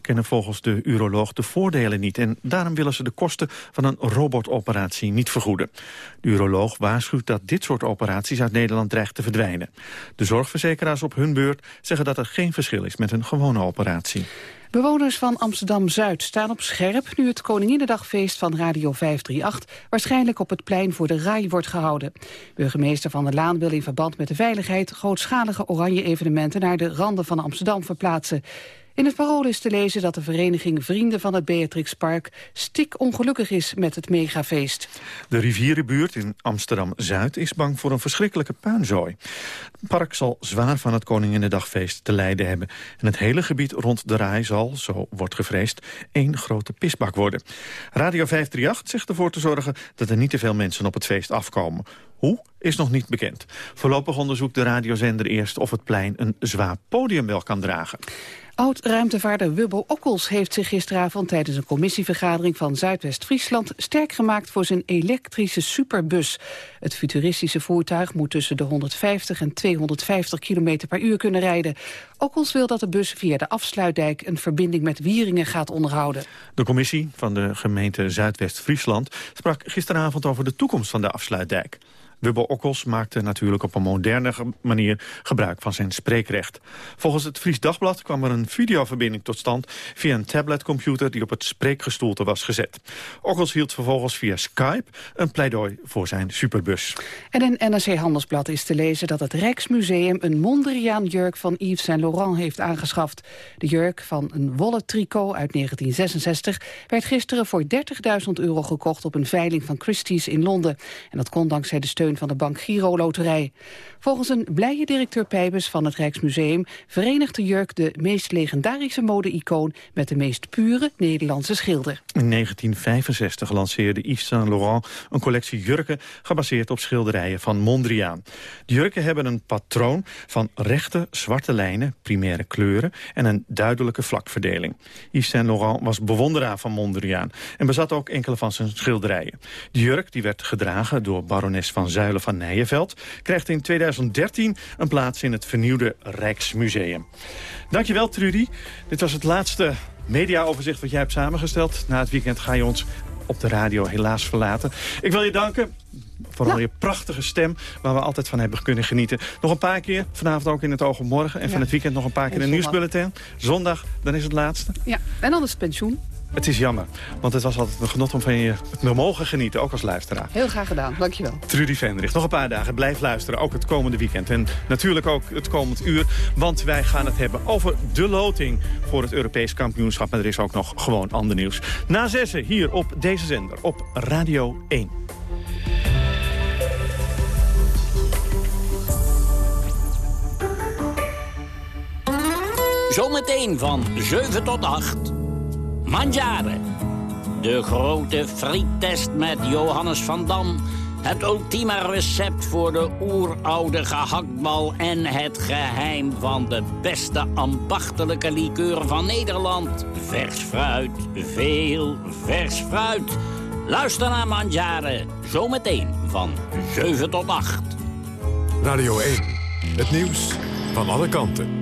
Kennen volgens de uroloog de voordelen niet... en daarom willen ze de kosten van een robotoperatie niet vergoeden. De uroloog waarschuwt dat dit soort operaties uit Nederland dreigt te verdwijnen. De zorgverzekeraars op hun beurt zeggen dat er geen verschil is met een gewone operatie. Bewoners van Amsterdam-Zuid staan op scherp... nu het Koninginnedagfeest van Radio 538... waarschijnlijk op het plein voor de RAI wordt gehouden. Burgemeester Van der Laan wil in verband met de veiligheid... grootschalige oranje evenementen naar de randen van Amsterdam verplaatsen. In het parool is te lezen dat de vereniging Vrienden van het Beatrixpark... stik ongelukkig is met het megafeest. De rivierenbuurt in Amsterdam-Zuid is bang voor een verschrikkelijke puinzooi. Het park zal zwaar van het Koninginnedagfeest te lijden hebben. En het hele gebied rond de Rai zal, zo wordt gevreesd, één grote pisbak worden. Radio 538 zegt ervoor te zorgen dat er niet te veel mensen op het feest afkomen. Hoe is nog niet bekend. Voorlopig onderzoekt de radiozender eerst of het plein een zwaar podium wel kan dragen. Oud-ruimtevaarder Wubbo Okkels heeft zich gisteravond tijdens een commissievergadering van Zuidwest-Friesland sterk gemaakt voor zijn elektrische superbus. Het futuristische voertuig moet tussen de 150 en 250 km per uur kunnen rijden. Okkels wil dat de bus via de afsluitdijk een verbinding met Wieringen gaat onderhouden. De commissie van de gemeente Zuidwest-Friesland sprak gisteravond over de toekomst van de afsluitdijk. Wubbo Okkels maakte natuurlijk op een moderne ge- manier gebruik van zijn spreekrecht. Volgens het Fries Dagblad kwam er een videoverbinding tot stand via een tabletcomputer die op het spreekgestoelte was gezet. Okkels hield vervolgens via Skype een pleidooi voor zijn superbus. En in NRC Handelsblad is te lezen dat het Rijksmuseum een Mondriaan jurk van Yves Saint Laurent heeft aangeschaft. De jurk van een wollen tricot uit 1966 werd gisteren voor 30.000 euro gekocht op een veiling van Christie's in Londen. En dat kon dankzij de steun van de Bank Giro Loterij. Volgens een blije directeur Pijbus van het Rijksmuseum verenigt de jurk de meest legendarische mode-icoon met de meest pure Nederlandse schilder. In 1965 lanceerde Yves Saint Laurent een collectie jurken gebaseerd op schilderijen van Mondriaan. De jurken hebben een patroon van rechte zwarte lijnen, primaire kleuren en een duidelijke vlakverdeling. Yves Saint Laurent was bewonderaar van Mondriaan en bezat ook enkele van zijn schilderijen. De jurk, die werd gedragen door barones van Zuilen van Nijenveld, krijgt in 2013 een plaats in het vernieuwde Rijksmuseum. Dankjewel Trudy. Dit was het laatste mediaoverzicht wat jij hebt samengesteld. Na het weekend ga je ons op de radio helaas verlaten. Ik wil je danken. Vooral je prachtige stem, waar we altijd van hebben kunnen genieten. Nog een paar keer, vanavond ook in het oog op morgen. En van Ja. het weekend nog een paar keer een zondag. nieuwsbulletin. Zondag, dan is het laatste. Ja, en dan is het pensioen. Het is jammer, want het was altijd een genot om van je te mogen genieten, ook als luisteraar. Heel graag gedaan, dankjewel. Trudy Vendrich, nog een paar dagen. Blijf luisteren, ook het komende weekend. En natuurlijk ook het komend uur, want wij gaan het hebben over de loting voor het Europees kampioenschap. Maar er is ook nog gewoon ander nieuws. Na zessen hier op deze zender, op Radio 1. Zometeen van 7 tot 8. Mandjaren. De grote friettest met Johannes van Dam. Het ultieme recept voor de oeroude gehaktbal... en het geheim van de beste ambachtelijke liqueur van Nederland. Vers fruit, veel vers fruit. Luister naar Mandjaren, zometeen van 7 tot 8. Radio 1, het nieuws van alle kanten.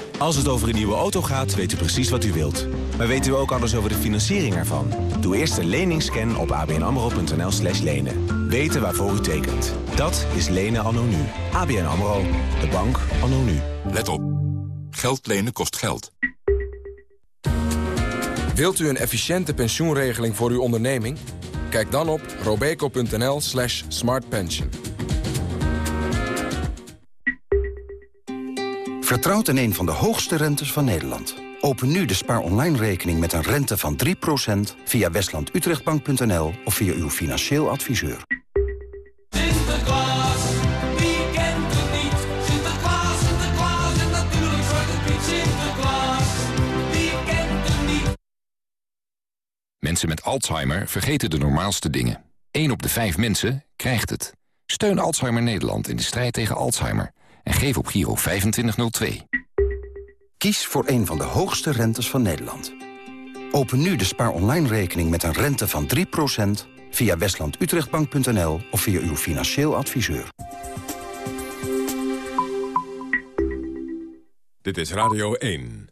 Als het over een nieuwe auto gaat, weet u precies wat u wilt. Maar weten we ook alles over de financiering ervan? Doe eerst een leningsscan op abnamro.nl slash lenen. Weten waarvoor u tekent. Dat is lenen anno nu. ABN AMRO, de bank anno nu. Let op. Geld lenen kost geld. Wilt u een efficiënte pensioenregeling voor uw onderneming? Kijk dan op robeco.nl slash smartpension. Vertrouwt in een van de hoogste rentes van Nederland. Open nu de spaar online rekening met een rente van 3% via westlandutrechtbank.nl of via uw financieel adviseur. Sinterklaas, wie kent het niet? Sinterklaas, Sinterklaas en natuurlijk Zwarte Piet Sinterklaas. Wie kent het niet? Mensen met Alzheimer vergeten de normaalste dingen. 1 op de 5 mensen krijgt het. Steun Alzheimer Nederland in de strijd tegen Alzheimer. En geef op Giro 2502. Kies voor een van de hoogste rentes van Nederland. Open nu de spaar online rekening met een rente van 3% via westlandutrechtbank.nl of via uw financieel adviseur. Dit is Radio 1.